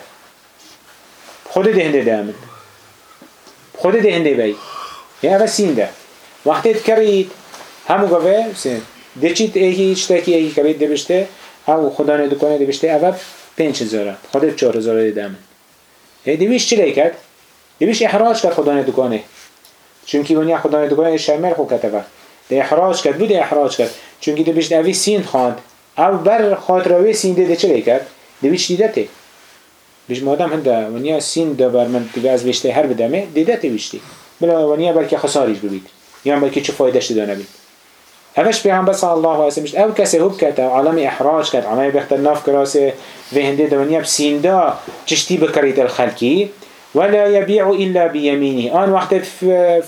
خود ده هنده دامن خود ده هنده بي هذا سين ده وقتی تکرید همو گفه سین ده چیت ایکی چتاکی ایکی کرید ده بشته او خدا ندکانه ده بشته اول پنج هزاره خودت چهار هزاره ده من دویش چی لیکد؟ دویش احراج کرد خدا ندکانه چونکی ونیا خدا ندکانه شرمر خو کتبه ده احراج کرد بود احراج کرد. چونکی ده بشت اوی سین خواند. او بر خاطر سین ده ده چی لیکد؟ دویش دیده ته بیش مادم هنده ونیا سین ده بر من تبه از بشته هر بدمه دیده ته بشتی بلا ونیا بلکه خساریش ببید. يعني بلكي چه فايدة شده نبي هفش پیغمبر صلى الله عليه وسلم او کسی هب کتا عالم احراج کت عالم بختر ناف کراسه و هنده دونیا بسیندا چشتی بکرید الخلکی ولا يبيع إلا بيمينه. آن وقت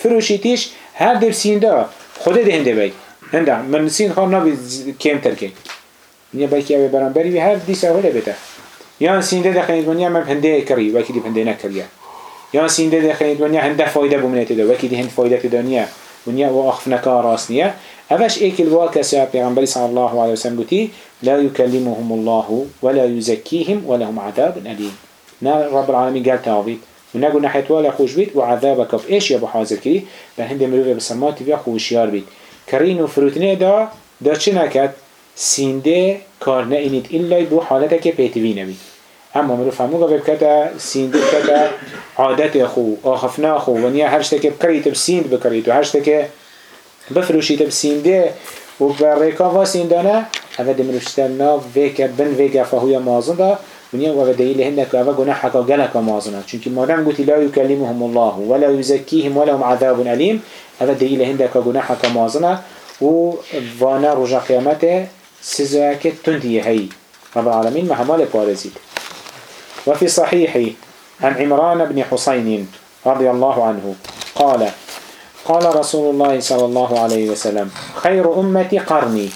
فروشيتيش هر دب سيندا خده ده هنده بي هنده من سين خام نابي كم تركي من يبقى كي أبي بي بهر دي سهولة بتا يان سيندا دخلت من يعمل هنده كري وكي دي هنده نكريه يان سيندا دخلت دونيا هنده فايدة بمنات ده وكي دي هند فايدة دونيا ونيا وأخفنك راسنيه أفش إيك الواكسة بيغنبري صلى الله عليه وسلم بتي لا يكلمهم الله ولا يزكيهم ولهم عذاب أليم نا رب العالمين قال تعبيد تعويد ونقول نحيت ولا خوش بيت وعذابك بإيش يا حاضر كي بهند مروفة بسمات فيها خوشيار بيت. كرين وفروتنه دا دا چه نكت سينده كار نئنيت إلا بو حالتك بيتوين بيت. اما مرو فهمو قبل كتا سيند كتا عادت خو آخفنا خو ونیا هر شتك بكريت بسيند بكريت و هر شتك بفروشيت بسينده و بريكا و سيندانا هذا دي مروشتن ناف ويكا بن ويكا فهو مازن دا. ونيا وفدي لهن كأبا جناح كجلا كمازنا چونك ما دام قلت لا يكلمهم الله ولا يزكيهم ولا هم عذاب أليم أفدي لهن كجناح كمازنا وفانا رجع قيامته سزاك تندي هي رب العالمين ما همال بارزيد وفي صحيح عن عمران بن حسين رضي الله عنه قال قال رسول الله صلى الله عليه وسلم خير أمتي قرني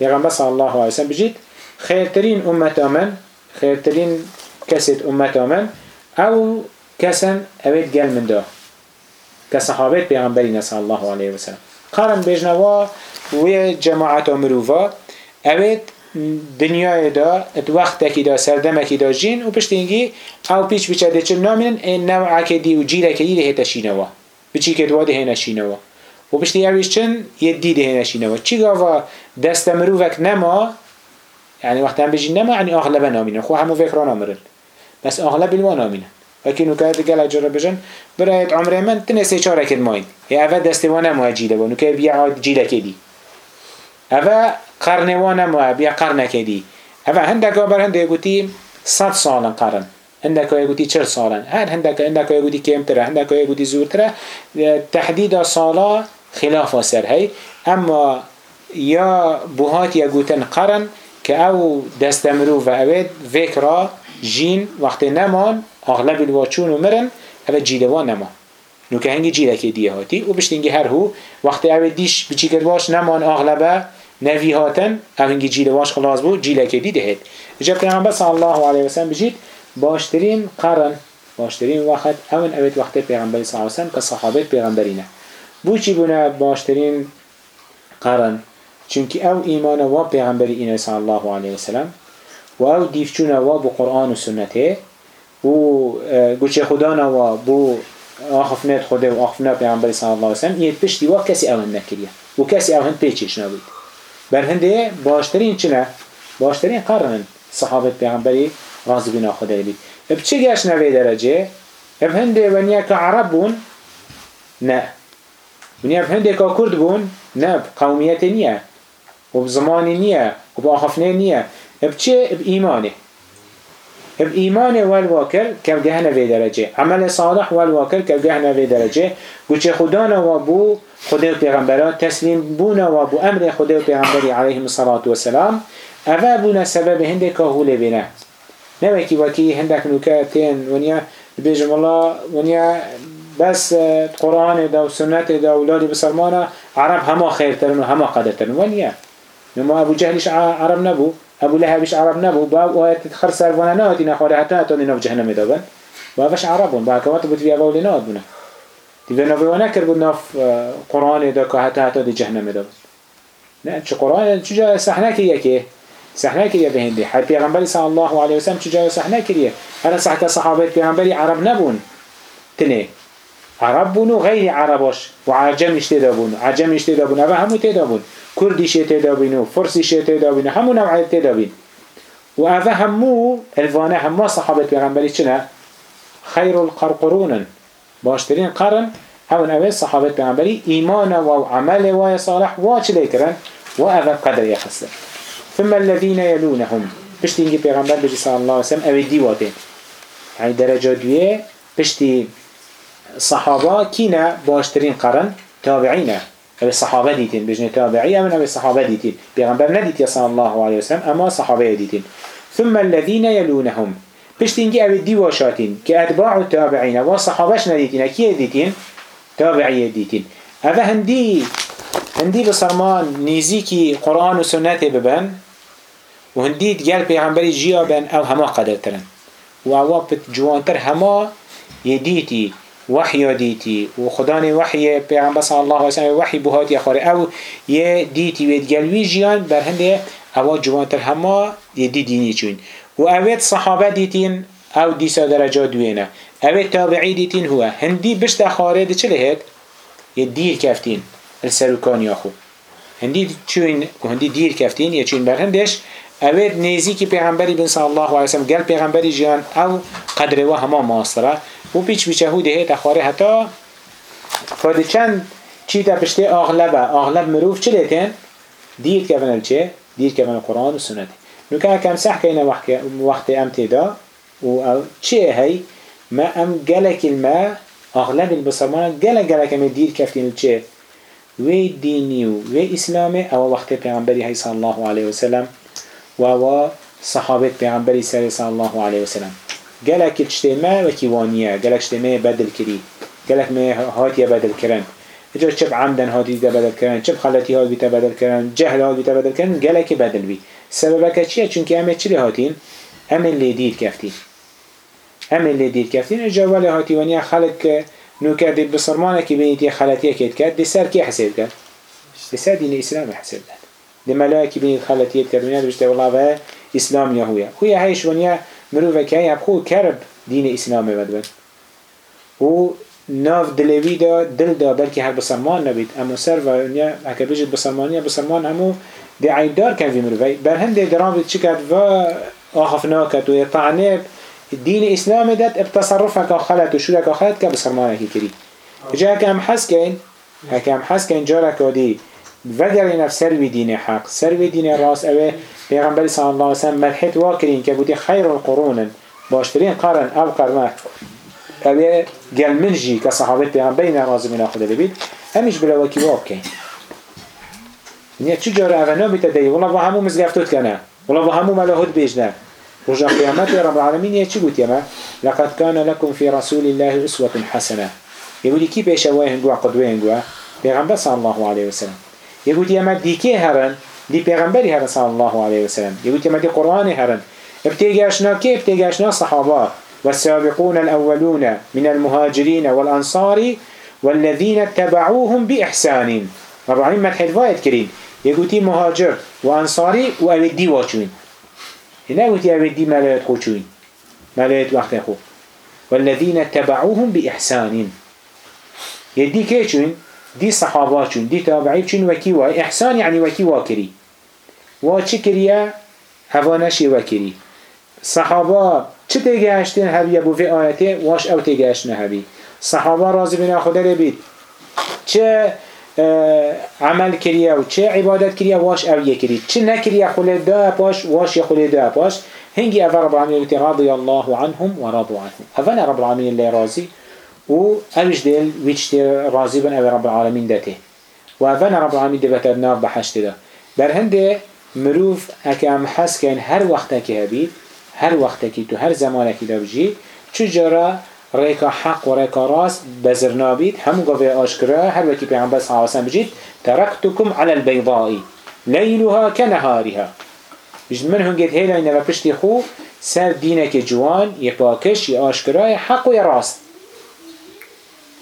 يا غنبس الله عليه وسلم بجد خير ترين أمة من خيرترين كسد أمة من أو كسن أبيت قال من ده كصحابات بيغنبرين صلى الله عليه وسلم قرن بجنوا وجماعة مروفا. أبيت دنیای دا ات وقت دا سردمکی دا جین و پشت اینگی او پیچ بیچه ده چه نامین این که دی و جیره که دی ده هیتا شینوا. بچی که دوا ده هینا شینوا. و پشت یویش چن یه دی ده هینا شینوا. چی گاوا؟ دست مروفک نما يعني وقت هم بيجي نما يعني أغلب نامين خو همو فكرة نامرن. بس أغلب الوا نامين لكن وكاد قال أجر بجن. برایت عمر من تنسي شارع كد ماين يا أفا دست وانا مو جيله ونو كي بيع جيله كدي أفا قرن وانا ما بیا قرن کدی اما هندک بر هنده گوتی صد سالن قرن. هندك يقولي چهل سالن. هر هندك هندك يقولي كم ترى هندك يقولي زور ترى تحديد صلاة خلاف سر هي أما يا بوهات يقولن قرن كأو دستمرو و أود فكرة جين وقت نمان أغلب الواچون ومرن أود جيلوان نما نو که هنگی جیله که دیه هاتی و بشتینگی هر هو وقتی او دیش بچی کرد باش نمان اغلبه نوی هاتن او هنگی جیله واش خلاص بود جیله که دیده هید جا پیغمبر صلی الله علیه وسلم بجید باشترین قرن باشترین وقت اون اوید وقت پیغمبر صلی الله علیه که پیغمبرینه. بو چی بونه باشترین قرن؟ چونکی او ایمان و پیغمبری اینه صلی الله علیه وسلم و او دیفچون و بو قرآن و سنته و گوچه خدا و بو آخفنات خدا و آخفنات پیغمبری صلی الله علیه وسلم یه پشتی و کسی اون نکریه و کسی اون پیچش نبود بر هنده باشترین چنه؟ باشترین قرن صحابت پیغمبری راضی بنا خدا بید اب چه گشت نوی درجه؟ اب هنده ونیا که عرب بون؟ نه ونیا اب هنده که کرد بون؟ نه قومیت نیه و بزمانی نیه و بآخفنه نیه اب چه؟ اب ایمانه. اب ایمان والواکر که گه نوی درجه. عمل صالح که گه نوی درجه. گوچه خدا نوا بو خدا و پیغمبران تسلیم بونا و بو امر خدا و پیغمبری علیهم الصلاة والسلام. اوه بونا سبب کهوله بینه. نوکی وکی هندک نوکه تین ونیا بیجم الله ونیا بس قرآن دا و سنت دا اولادی بسرمانا عرب هما خیرترن و هما قدرترن. ونیا. نما ابو جهلش عرب نبو ابو لهبش عرب نبو با وایت خر سروانا نهاتی نخواره حتی حتی ناف جهنم دابن. با افش عربون با کمات بود وی اول نهاد بونه دیگه نوی وانا کر بود قرآن دا که حتی حتی دی جهنم دابن. نه چه قرآن چجا صحنه که؟ صحنه کریه به هندی؟ حتی پیغمبری صلی الله علیه وسلم چجا صحنه کریه هر صحنه صحابه پیغمبری عرب نبون. تنه. عرب غیر عرباش. و عجم اشته دابون عجم تدابون كردي شيء تدابين وفرسي شيء تدابين همو نوع تدابين وأفا همو الفانه همو صحابة پیغمبری چنه خير القرقرون باشترين قرن همون أول صحابة پیغمبری إيمان وعمل وصالح واچ ليكرن وأفا قدر يخسر ثم الذين يلونهم بشتي إنجي پیغمبر بجي صلى الله عليه وسلم أول ديواتين يعني درجة دوية بشتي صحابة كينا باشترين قرن تابعينه أبي الصحابة ديتين بجن تابعي أمن أبي الصحابة ديتين. بيغمبر نديت صلى الله عليه وسلم أما صحابة ديتين. ثم الذين يلونهم. بشتنجي أبي الديواشاتين كأتباع التابعين وصحابش نديتين. كي ديتين؟ تابعي ديتين. أبا هندي هندي بصرمان نيزيكي قرآن وسنة ببن وهندي تقال بيغمبري جيابن أو هما قدر ترن وعواب جوانتر هما يديتي. وحی دیتی و خدا نه وحی پیغمبر صلی الله علیه و سلم وحی بهات یا خاره او یه دیتی وید گلوی جیان بر هنده او جوانتر هما یه دی دینی چون و اوید صحابه دیتین او دیسا درجه دوینه. اوید تابعی دیتین هو هندی بشت خاره دی چه لهید یه دیر کفتین. السروکان یا خو هندی چون هندی دیر کفتین یا چون بر هندش. اوید نیزی که پیغمبری بن صلی الله علیه و سلم گل پیغمبری جیان. او قدر و هما ماستره و پیچ بیچه هو دهه تخاره حتی فاده چند چی تا پشته اغلبه اغلب مروف چه لیتن؟ دیر که بنا چه؟ دیر که بنا قرآن و سنت. نو کم صح که وقت ام تدا و چه هی؟ ما ام گلک الما اغلب البصرمان گلک گلک ام دیر کفتین چه؟ وی دینی و وی اسلامه او وقت پیغمبری هی صلی الله علیه وسلم و و صحابت پیغمبری صلی الله علیه وسلم گلک اجتماع و کیوانیه گلک اجتماع بدل کری گلک ما هاتیه بدل کرن اجا چه عمدن هاتی بیتا بدل کرن چه خلطی هات بیتا بدل کرن جهل هات بیتا بدل کرن گلک بدل بی سبب چیه چون که همه چی هاتین همه اللي دیر کفتین همه اللي دیر کفتین اجا ولی هاتی وانیه خلق نو کرده بسرمانه که بینیتی خلطیه کت کرد دی سر کی حسید کرد دی سر دین اسلام حسید کرد دی ملائکی بینید خلطیه کرد ونیا بشته والله اسلام یهویه خویا هیش ونیا مروفه که هب خو کرب دین اسلام بد و ناف دلوی دا دل دا بلکه هر بسرمان نبید. اما سر و نیا اکه بجید بسرمانی بسرمان همو دی عیدار کن وی بر هنده درام بید چی کرد؟ و آخف ناکت و یطعنه دین اسلام داد بتصرفك خلت و شورك خلت که بسرمانه کی کری. جا هم حس کن هم حس کن وگر نفس سروي دين حق سروي دين راس اوه پیغمبر صلی الله علیه و سلم مدحت واکرین که بودی خیر القرون باشترین قرن او قرمه اوه گل منجی که صحابت پیغمبری نرازی من خدا بید همیش بلا وکی واکین. نیا چی جاره اوه؟ نابیت دی. والله با همو مزگفتوت کنه. والله با همو ملاحود بیجنه رجع قيامات رب العالمين يتشي قلت يما لقد كان لكم في رسول الله أسوة حسنة. يقول كي بيش أواه هنقوا قدوه هنقوا پیغمبر صلى الله عليه وسلم يقول يما ديكي هرن؟ دي پیغمبری هر صلی الله علیه وسلم يقول كما دي قرآن هرن. ابتغاشنا كي ابتغاشنا صحابة والسابقون الأولون من المهاجرين والأنصار والذين اتبعوهم بإحسان. رب العالمين مدحت فايد كرين يقول تي مهاجر وأنصاري وأودي واشوين هنا يقول تي أودي ملايات خوشوين ملايات وقت خو. والذين اتبعوهم بإحسان. يدي كيشوين دي صحابات دي تابعين چون وكي وا إحسان يعني وكي واكري. و چه کریه هوانشی وکری صحابه چه تگهشتین هبیه بو في آیته واش او تگهشتن هبی صحابه راضی بنا خدا بید چه عمل کریه و چه عبادت کریه واش او یکری چه نکریه خلی دا پاش واش خلی دا پاش. هنگی اول رب العالمین قلت رضی الله عنهم و رضو عنهم اول رب العالمین اللي راضی و اوش دل ویچ راضی بن اول رب العالمین داته و اول رب العالمین دبت ناف بحشت ده بر هنده مروف اکم حس کن هر وقت که هبید هر وقت که تو هر زمان که دا بجید چجورا ریکا حق و ریکا راست بزر نابید همو قوه آشکره هر وکی پیغمبر اللہ علیہ وسلم بجید ترکتکم على البيضاء ليلها كنهارها بجد من هنگید هیلا اینه پشتی خو سر دینه جوان یه پاکش یه آشکرای حق و یه راست.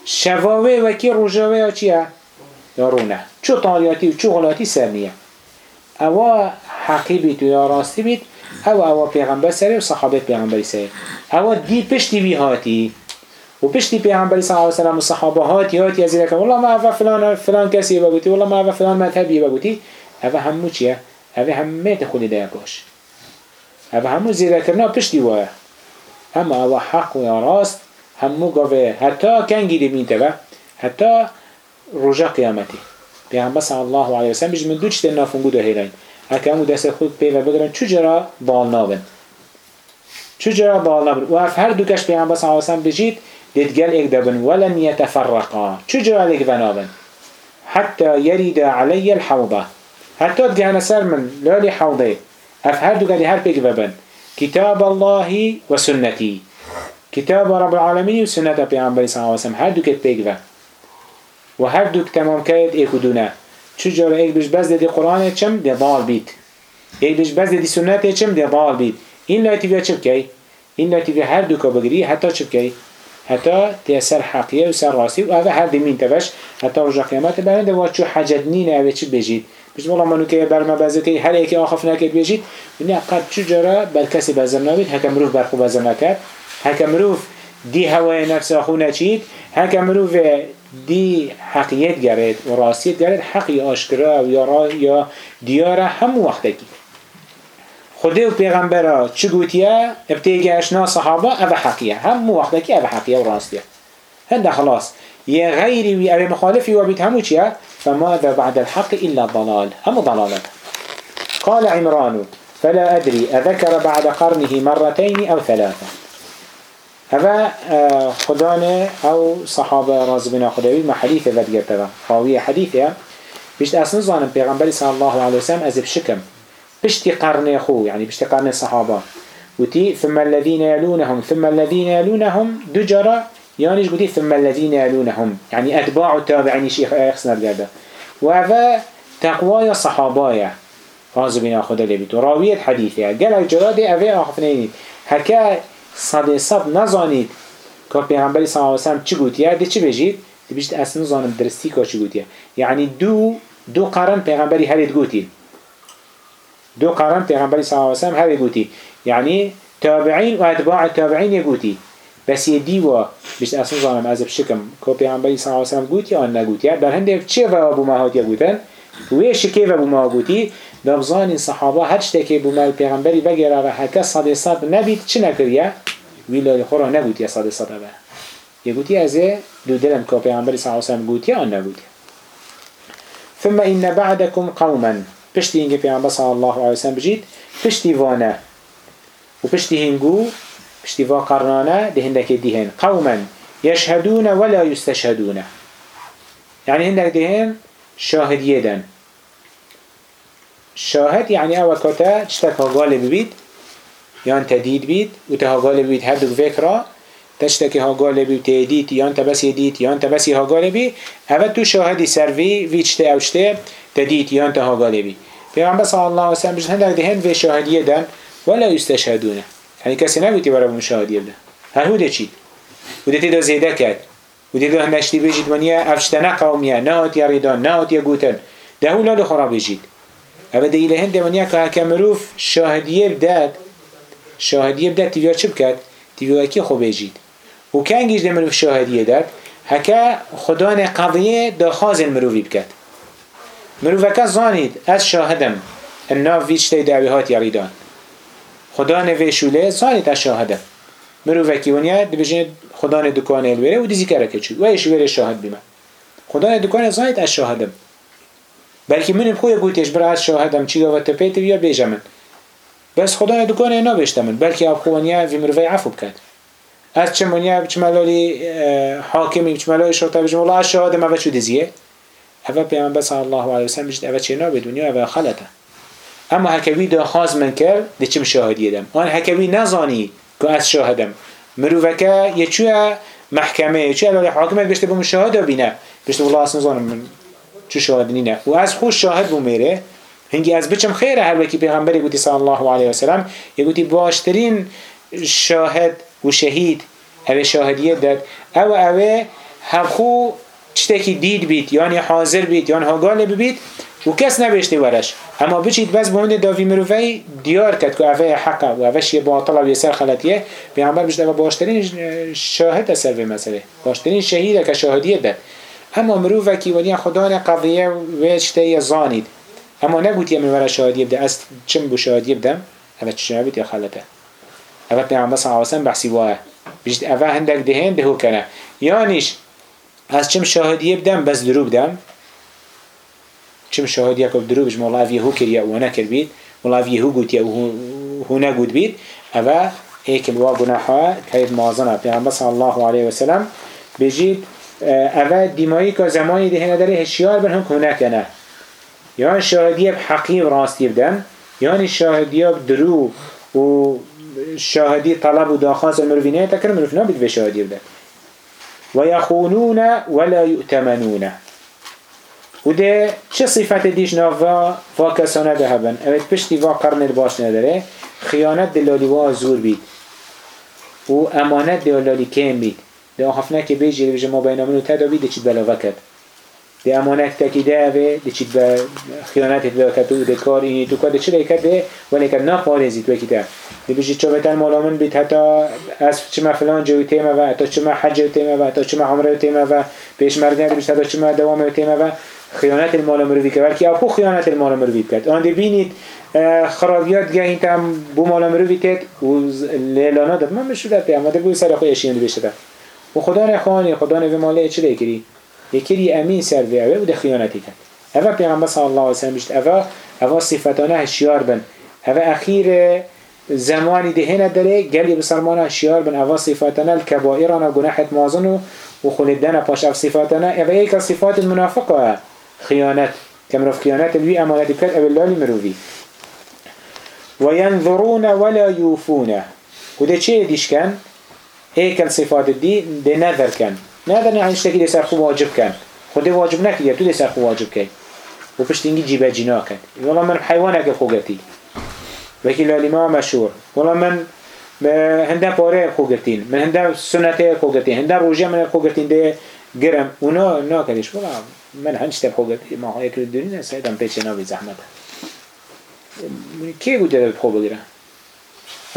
شواوه وکی روژاوه چیه؟ یا رونه چو طالیاتی و چو غلاتی اوا حقی بید و یا راستی بید او او پیغمبر سره و صحابت پیغمبری سره. او دی پشتی بی هاتی. و پشتی پیغمبری صلی الله علیه و صحابه هاتی هاتی از که والله ما او فلان فلان کسی بگوتی والله ما او فلان مذهبی بگوتی او همو چیه؟ او همه تخولی دیگاش او همو زیده کرنا پشتی وایه اما او حق و یا راست همو گاوه حتی کنگی دی بین تبا حتی رجا قیامتی پیغمبر صلی الله علیه وسلم بیش من دو چیت نافنگو ده هیلین اکه همو دست خود پیوه بگرن چجرا بال نابن. چجرا بال نابن. و هر دو کش پیغمبر صلی الله علیه وسلم بجید دتقال ایک دبن ولن يتفرقا چجرا لیک بنابن حتى يرد علي الحوضة حتى تجانا سر من لالي حوضي اف هر دو قال هر بيك ببن. كتاب الله وسنتي كتاب رب العالمين وسنة پیغمبر صلى الله عليه وسلم هر دو كت بيك و. هر دو تمام كيد ايكو دونه ايك بيش بس دي قرآن چم دي ضال بيت ايك بيش بس دي سنة چم دي ضال بيت این لاتی بیا چه بکی؟ این لاتی بیا هر دو که بگیری حتی چه بکی؟ حتی تیسر حقیه و سر راستی و اوه هر دمین تبش حتی رجا قیامت برنده و چو حجد نینه اوه چه بجید. بس والله منو که برما بازه که هر یکی آخف نکد بجید. ونیا قد چجورا بل کسی بازر نبید هکا مروف برخو بازر نکد هکا مروف دی هوای نفس آخو نچید هکا مروف دی حقیت گرد و راستیت گرد حقی آشکرا و یا, هم وقت کی. خدا و پیغمبر چه گوتیه؟ ابتیگه اشنا صحابه أو حقیه. هم وقت کی أو حقیه و هنده خلاص. یه غیری وی أو مخالفی و بیت همو چیه؟ فماذا بعد الحق إلا الضلال هم ضلالة. قال عمران فلا أدري أذكر بعد قرنه مرتين أو ثلاثة. هذا خدانه أو صحابة رازبنا خداوي ما حديثة ذات قرتها خاوية حديثة بشت أسن ظانم پیغمبر صلى الله عليه وسلم أزب شكم بشتي قرن خو يعني بشتي قرن الصحابة وتي ثم الذين يلونهم ثم الذين يلونهم دجرة يعني قلت ثم الذين يلونهم. يعني أتباع التابعين شيخ أخسنا الجادة وهذا تقوى صحابايا رازبنا خدا لبيت وراوية حديثة قال الجرادة أفي أخفنين هكا صد صد نزانید. که پیغمبری صلی الله علیه و سلم چی گوتیه ده چی بجید ده بیشت اصلا نزانم درستی که چی گوتیه یعنی دو دو قرن پیغمبری هرید گوتی دو قرن پیغمبری صلی الله علیه و سلم هرید گوتی یعنی تابعین و اتباع تابعین یگوتی بس یه دیوا بیشت اصلا نزانم از بشکم که پیغمبری صلی الله علیه و سلم گوتی آن نگوتیه در هنده چه و ابو مهات یگوتن ویش که و ابو گوتی دبزان صحابه هر شتکی بو مال پیغمبری بگیره و هر کس صد صد نبید چی نکریه ویلای خورا نگوتی یا صد صد به یه گوتی از دو دلم که پیغمبری صلی الله علیه و گوتی آن نگوتی ثم ان بعدكم قوما پشتی اینکه پیغمبر صلی الله علیه و سلم بجید پشتی وانه و پشتی هنگو پشتی وا قرنانه دهنده که دیهن قوما يشهدون ولا يستشهدون يعني هندك دهن شاهدية دن شاهد يعني او كتا تشتك هاقال ببيت يان تديد بيت وتهاقال ببيت هردوك فكرة تشتكي هاقال بي وتهديت يان تبس يديت يان تبس هاقال بي او تو شاهدي سروي في چته او چته تديت يان تهاقال بي پیغمبر صلى الله عليه وسلم بجن هندك دهن في شاهدية دن ولا يستشهدونه يعني كسي نبوتي برا مشاهدية بدن هل هو ده چيد وده تدا زيده كد وده ده نشتي بيجيد ونيا افشتنا قوميا نهات يا ريدان نهات يا قوتن ده هو لا لخرا بيجيد اوه ده ایله هنده ونیا که هکه مروف شاهدیه بدد شاهدیه بدد تیویا چه بکد؟ تیویا کی خوب بجید و کنگیش ده مروف شاهدیه داد هکه خدان قضیه دا خاز المروفی بکد مروف هکه زانید از شاهدم الناف ویچ تی دعوی هات یاریدان خدا نوی شوله زانید از شاهدم مروف هکی ونیا ده بجید خدا دکانه الوره و دیزی کرکه چود و ایش وره شاهد بیمه خدا دکانه زانید از شاهدم بلکه من بخوی گوتیش برای از شاهدم. چی گفت؟ پیت بیا بیجمن بس خدا دکان نابشته من بلکه اب خوانیا وی مروی عفو بکد از چه منیا چه ملالی حاکمی چه ملالی شرطه بجم والله از شهاده ما چو دزیه اوه پیامبر صلی الله علیه و سلم بجد اوه چه نابه دنیا اوه خلطه. اما هکوی دا خواز من کرد ده چم شاهدی دم. آن هکوی نزانی که از شاهدم. مروفکه یه چوه محکمه چه الالی حاکمه بشته بوم شاهد بینه. بشته والله اصلا زانم چو شاهد نینه و از خوش شاهد بومیره هنگی از بچم خیره هر وکی پیغمبری گوتی صلی الله علیه و سلم یه گوتی باشترین شاهد و شهید اوه شاهدیه داد. او اوه هفخو چتکی دید بید یعنی حاضر بید یعنی هاگال ببید و کس نبشته ورش. اما بچید بس بهند داوی مروفی دیار کرد که اوه حقه و اوه شیه باطل و یسر خلطیه. پیامبر بشته و باشترین شاهد سر به مسئله. باشترین شهیده که شاهدیه ده اما مروفه کی ونیا خدا قضیه و چته زانید. اما نگوت یه من شاهدیه بده از چم بو شاهدیه بدم اوه چه بید یا خلطه. اوه پیامبر صلی الله بحثی واه. بجد اوه هندک دهن دهو کنه یانیش از چم شاهدیه بدم بس درو بدم چم شاهد یک درو بج مولا اوی هو کریا و نکر بید. مولا اوی هو گوت یا هو نگود بید. اوه ایک الوا گناحا که مازنه. پیغمبر صلی الله علیه و سلم بجید اوه دیمایی که زمانی دهنه داره هشیار بر هم کنه یا شاهدی حقی و راستی بدن یا شاهدی درو و شاهدی طلب و داخاز المروفینه تکر مروفنا بید به شاهدی بدن. و یخونون ولا یؤتمنون. و ده چه صفت دیش ناوا فا کسانه ده هبن؟ اوید پشتی وا قرن باش نداره خیانت دلالی وا زور بید. و امانت دلالی کم بید. ده آخفنه که بیجی بیجی ما بینامونو تدا بید ده چید بلا وکد ده امانت تکی ده اوه ده چید با خیانت ده کد و ده کار اینی تو کد چه ده؟ ولی کد نا پارزی تو اکی ده ده بیجی چو بتن مالامن بید حتی از چما فلان جوی تیمه و حتی چما حج تیمه و حتی چما عمره تیمه و پیش مرگن بیشتر حتی چما دوام تیمه و خیانت المال مروی کرد. بلکه اپو خیانت المال مروی کرد. آن بینید خرابیات گهین تام بو مال مروی کرد. و لیلانا داد. من بشود پیام ده بو سر خو اشین بشه و خدا نه خانی خدا نه مال چه یکی امین سر و او ده خیانتی کرد. اول پیامبر صلی الله علیه و سلم بشت اول اول صفاتانه هشیار بن. اول اخیر زمانی دهنه داره گلی بسرمانه هشیار بن. اول صفاتانه الكبائرانه گناحت مازنو و خلدنا پاش اف صفاتنا اول ایک صفات المنافقه خيانات كمروف خيانات الوي أمانات بكت أبي اللالي مروفي وينظرون ولا يوفون وده چه ديش كان هيك الصفات دي ده نذر كان نذر يعني اشتكي ده سرخو واجب كان خده واجب نكي تو ده سرخو واجب كي وبشتنجي جيبا جنا كان والله من حيوانك خوغتي وكي لالي ما مشهور. والله من هنده پاره خوگرتین من هنده سنته خوگرتین هنده روژه من خوگرتین ده گرم. اونا نا کدش ولی من هنچ تب خوگت ما های کرد دورین سایدم پیچه ناوی زحمت. کی گوت داد خوب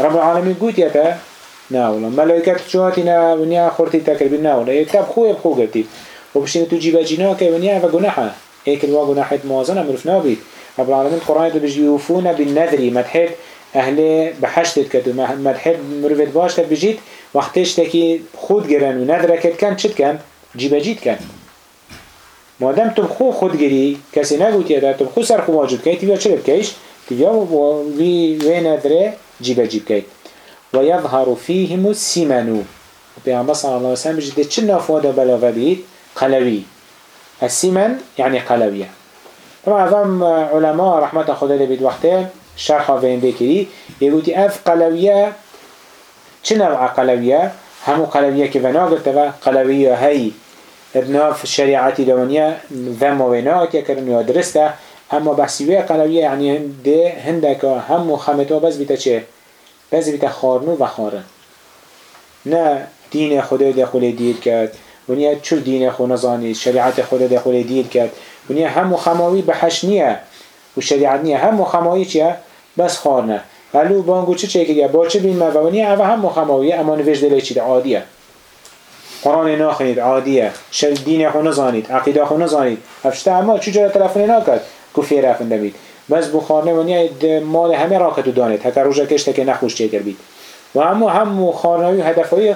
رب گوت یا تا؟ نه ولی ملائکت چواتی نه ونیا خورتی تکربی نه ولی یک تب خوب خوگرتی و بشین تو جیب جینا که ونیا و گناحه ایک الوا گناحت موازنه مرف نابید رب العالمین قرآن تو بجی یوفون بالنذری مدحت اهل بحشتت کد و مدحت مروفت باش کد بجید. وقتش تکی خود گرن و ندرکت کن. چت کن؟ جیبه جید کن. مادم تو خو خود گری. کسی نگوتی ده تو خو سر خو واجب کی تیویا چه بکیش تیویا وی وی ندره جیب جیب کی و یظهر فیهم السمنو پیامبر صلی الله علیه و سلم جده چه نافواد السمن يعني قلوية طبعا أفهم علماء رحمة خدا لبيد وقته شرحة بين بكري يقولي أف قلوية چه نوع قلوية همو قلوية كفناغت قلوية هي ابناف شریعتی دوانیه و موینات یکرن یا درسته اما بحثیوه قلویه یعنی ده هندکه هم خمتو بس بیتا چه؟ بیتا خارنو و خارن. نه دین خدا ده خوله دیر کرد ونیا چو دین خو نزانید شریعت خدا ده خوله دیر کرد. ونیا هم خماوی بحش نیه. و شریعت نیه. هم خماوی چیه؟ بس خارنه. قالو بانگو چه چه که با چه بین مفهونیه اوه هم خماویه اما نوش دلی عادیه. قرآن ناخنید عادیه. شل دین خو نزانید. عقیده خو نزانید. افشته اما چجور تلفن ناکد کفی رفنده بید بس بخارنه ونیا مال همه راکت و دانید هکر روژه کشته که نخوش چه بید. و همو همو خارنوی هدفهای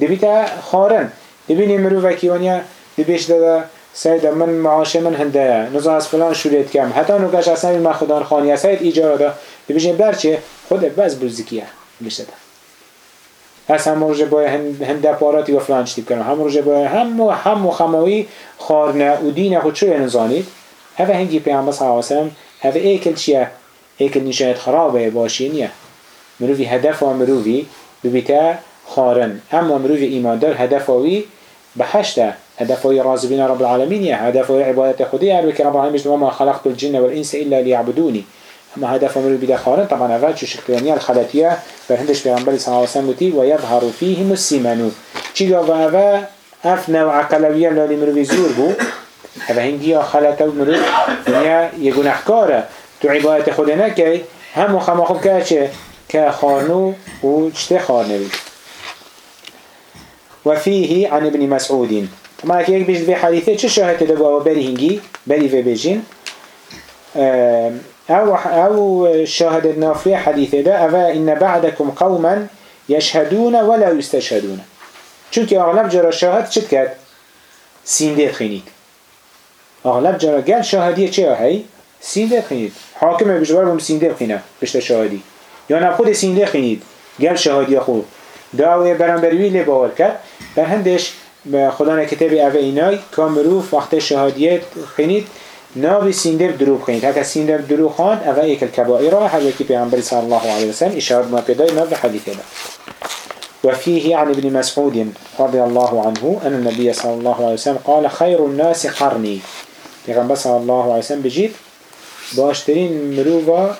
دبیت خارن. دبینی مرو وکی ونیا دبیش داده سید من معاش من هنده. نزا از فلان شورید کم. حتی نوکش اصلا من خودان خانی. سید ایجاره ده دبیش برچه خود بس بوزیکیه بشته از هم روز باید هنده پاراتی و فلان چتیب کنم. هم روز باید هم و هم و خماوی خارنه و دینه خود چوی نزانید. هفه هنگی پیامبر صلی و هفه ایکل چیه؟ ایکل نشاید خرابه باشی نیه. مروفی هدف و مروفی ببیتا خارن. اما مروفی ایماندار هدف وی بحشته هدف وی رازبین رب العالمین هدف وی عبادت خودی هر که رب العالمین ما خلقت الجن والانس الا ليعبدوني اما هدف مروفی بدا خارن. طبعا اول شو شكلانية الخلاتية فهندش پیغمبر صلی الله علیه و سلم ويظهر فيهم السمنو چی و اوه اف نوع قلویه لالی مروفی زور بو. اوه هنگی خلطه مروف دنیا یه گناهکاره. تو عبادت خود نکی هم خما خوب که چه؟ که خانو و چته خانوی. وفيه عن ابن مسعود. ما كيك بيجد في حديثه چه شاهد دبوا بري هنگي بري في بيجين او او شاهد النافع حديثه ده. أفا إن بعدكم قوما يشهدون ولا يستشهدون چونك أغلب جرى شاهد چت كد سيندت خينيت أغلب جرى قال شاهدية چه هاي سيندت خينيت حاكم بجوار بم سيندت خينه بشت شاهدي يعني خود سيندت خينيت قال شاهدية خود. داوی برانبروی لی باور کرد در هندش خدا کتاب اوه اینای کامروف وقت شهادیت خینید. ناوی سیندر دروب خینید. هکا سیندر دروب خواند اوه ایک الكبائره هر یکی پیغمبر صلی الله علیه وسلم اشاره ما پیدای ناو حدیثه دا وفيه عن ابن مسعود رضي الله عنه أن النبي صلى الله عليه وسلم قال خير الناس قرني پیغمبر صلى الله عليه وسلم بجید باشترین مروفا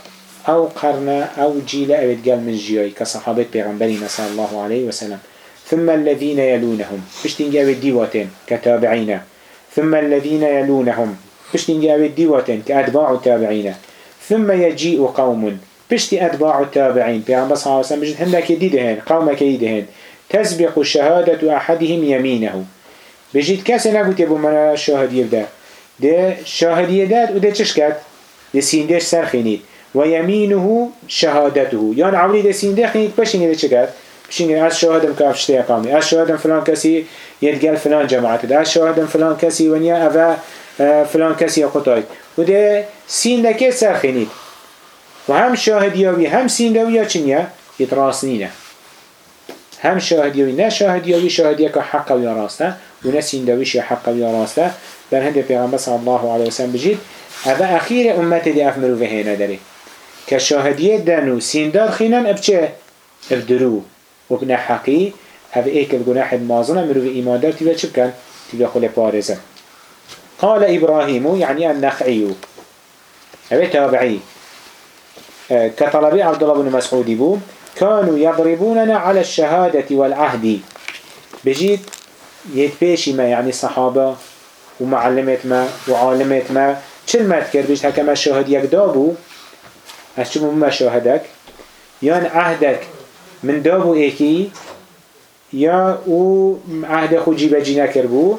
أو قرن أو جيل اوید قال من جيوي كصحابة پیغمبرين صلى الله عليه وسلم ثم الذين يلونهم بشتين اوید ديواتين كتابعين ثم الذين يلونهم بشتين اوید ديواتين كأتباع التابعين ثم يجيء قوم بشتي أتباع التابعين پیغمبر صلى الله عليه وسلم بجد هندك يديدهن قومك يديدهن تسبق شهادة أحدهم يمينه. بجد كاسي نقول تبو منا شاهد يبدا ده شاهد يداد وده چشكت ده سيندش سرخينيد ويمينه شهادته. يعني عملي ده سين خنيك بشين ده چكر بشين از شهادم كاف شتي قامي از شهادم فلان كسي يتقال فلان جماعت از شهادم فلان كسي ونيا أفا فلان كسي قطاي وده سين ده كي سرخينيد وهم شاهد يوي هم سين ده ويا چنيا يتراسنينه هم شاهد يوي نه. شاهد يوي شاهد يكا حق ويا راسته ونه سين ده ويش حق ويا راسته در هندی پیامبر صلی الله علیه و سلم بجید اما آخر امت دی اف مروفه هینه نداری. که شاهدیه دنو سیندار خینن اب چه؟ اب و بن حقی اوه ایک الگناح مازنا مروفه ایمان دار تی تیوه چه تی تیوه خل پارزه. قال ابراهیمو یعنی النخعیو. أبي تابعی. كطلبي عبد الله بن مسعود بو كانوا يضربوننا على الشهادة والعهد بجيت يتبيشي ما يعني صحابة ومعلمت ما وعالمت ما چلمت کرد؟ بیش هکه مشاهد یک دابو از چون بوم مشاهدک یان عهدک من دابو ایکی یا أو عهد خود جیبه جی نکر بو.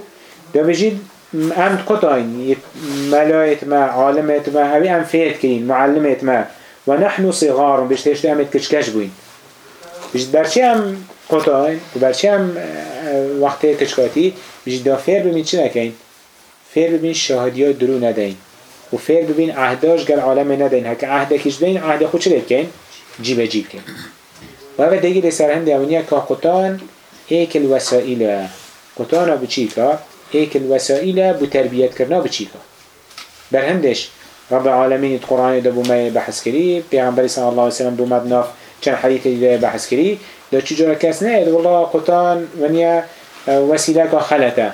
دا بجید امد قطعین ملایت ما عالمت ما اوی ام فیت کرین معلمت ما. و نحن صغار بیش هشت امد کچکش بوین. بجید برچی هم قطعین؟ و برچی هم آه، وقتی کچکاتی؟ بجید دا فیر چی نکرین نكين فير بمين شهاديات درو ندين و فیر ببین عهداش گل عالم ندین هک عهد کش بین عهد خود چه کن جیب جیب کن و اوه دیگه دی سر هنده اونیا که قطان ایک الوسائل قطانا بچی که؟ ایک الوسائل بو تربیت کرنا بچی که؟ بر هندش. رب العالمین قرآن دا بو ما بحث کری. پیغمبر صلی الله علیه وسلم بو مدناف چند حدیث دا بحث کری. دا چجورا کس نه؟ والله قطان ونیا وسیله که خلطه.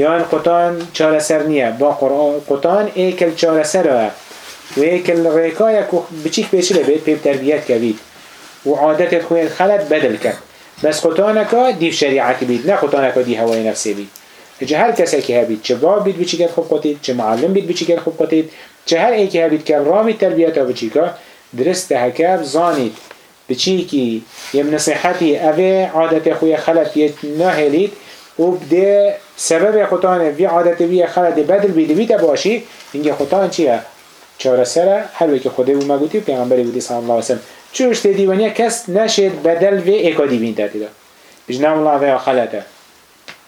یان قطان چاره سر نیه با قطان ایکل چاره سر و ایکل ریکای که بچیک پیچه لبید پیب تربیت کبید و عادت خوی خلط بدل کرد بس قطانکا دیو شریعت بید نه قطانکا دی هوای نفسی بید اجا هر کسی که هبید چه باب بید بچی کرد خوب قطید چه معلم بید بچی کرد خوب قطید چه هر ای که هبید که رامی تربیت ها بچی که درست هکب زانید بچی که یم نصیحتی اوه عادت خوی خلط یه نهلید و بده سبب خطان وی عادت وی خلد بدل بیده بیده باشی اینگه خطان چیه؟ چاره سره هر که خوده بو مگوتی و پیغمبری بودی صلی علیہ وسلم. چوش تیدی ونیا کس نشد بدل وی ایکادی بین تاتیده بجنام الله وی خلده.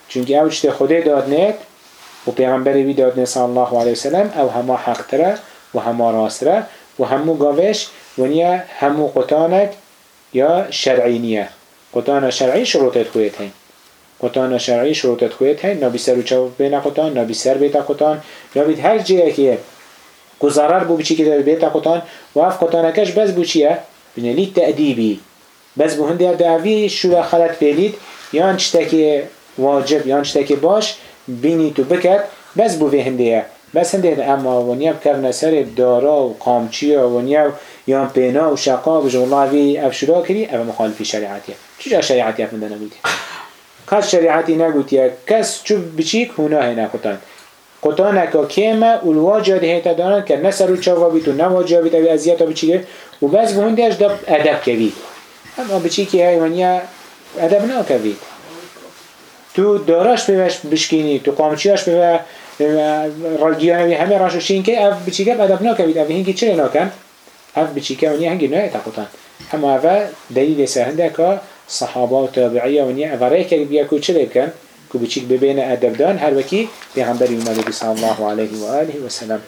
چونکه او چته خوده داد نید و پیغمبری وی داد نید صلی الله علیه وسلم او هما حق تره و هما راست تره و همو گاوش. ونیا همو قطانک یا شرعینیه قطان شرعي شروطات خويت هين قطان شرعي شروطات خويت هين نبي سر وچاو بين قطان نبي سر بيتا قطان نبي هر جيه كيه كزرار بو بچي كده بيتا قطان وعف قطانكش بس بو چيه بنالي تأديبي بس بو هندي دعوي شو خلت فيليد يان چتكي واجب يان چتكي باش بيني تو بكت بس بو في هنديه بس هنده اما ونیا کرنا سر دارا و قامچیا ونیا یا پینا و شقا و جمله وی افشورا کری اما مخالفی شریعتیه. چجا شریعتی افنده نگوتی کس شریعتی نگوتیه کس چو بچیک کتان قطانه که کیمه و الواجه ده هیتا دانن که نسر و چاوا بیت و نواجه بیت و ازیتا بچیگه و بس بهندهش دب ادب کوید اما بچیکی های ونیا ادب ناکوید تو داراش بهش بشکینی تو قامچیاش به رالگیانوی همه راشوشین که اف بچیکه ادب ناکوید اف هنگی چرا ناکن اف بچیکه ونیا هنگی نه تقطن اما اف دلیل سهنده که صحابه و تابعیه ونیا اف رای کرد بیا کو چرا بکن کو بچیک ادب دان هر وکی پیغمبری اومده صلی الله علیه و آله و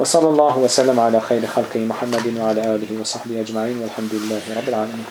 وصلى الله وسلم على خير خلقه محمد وعلى آله وصحبه أجمعين والحمد لله رب العالمين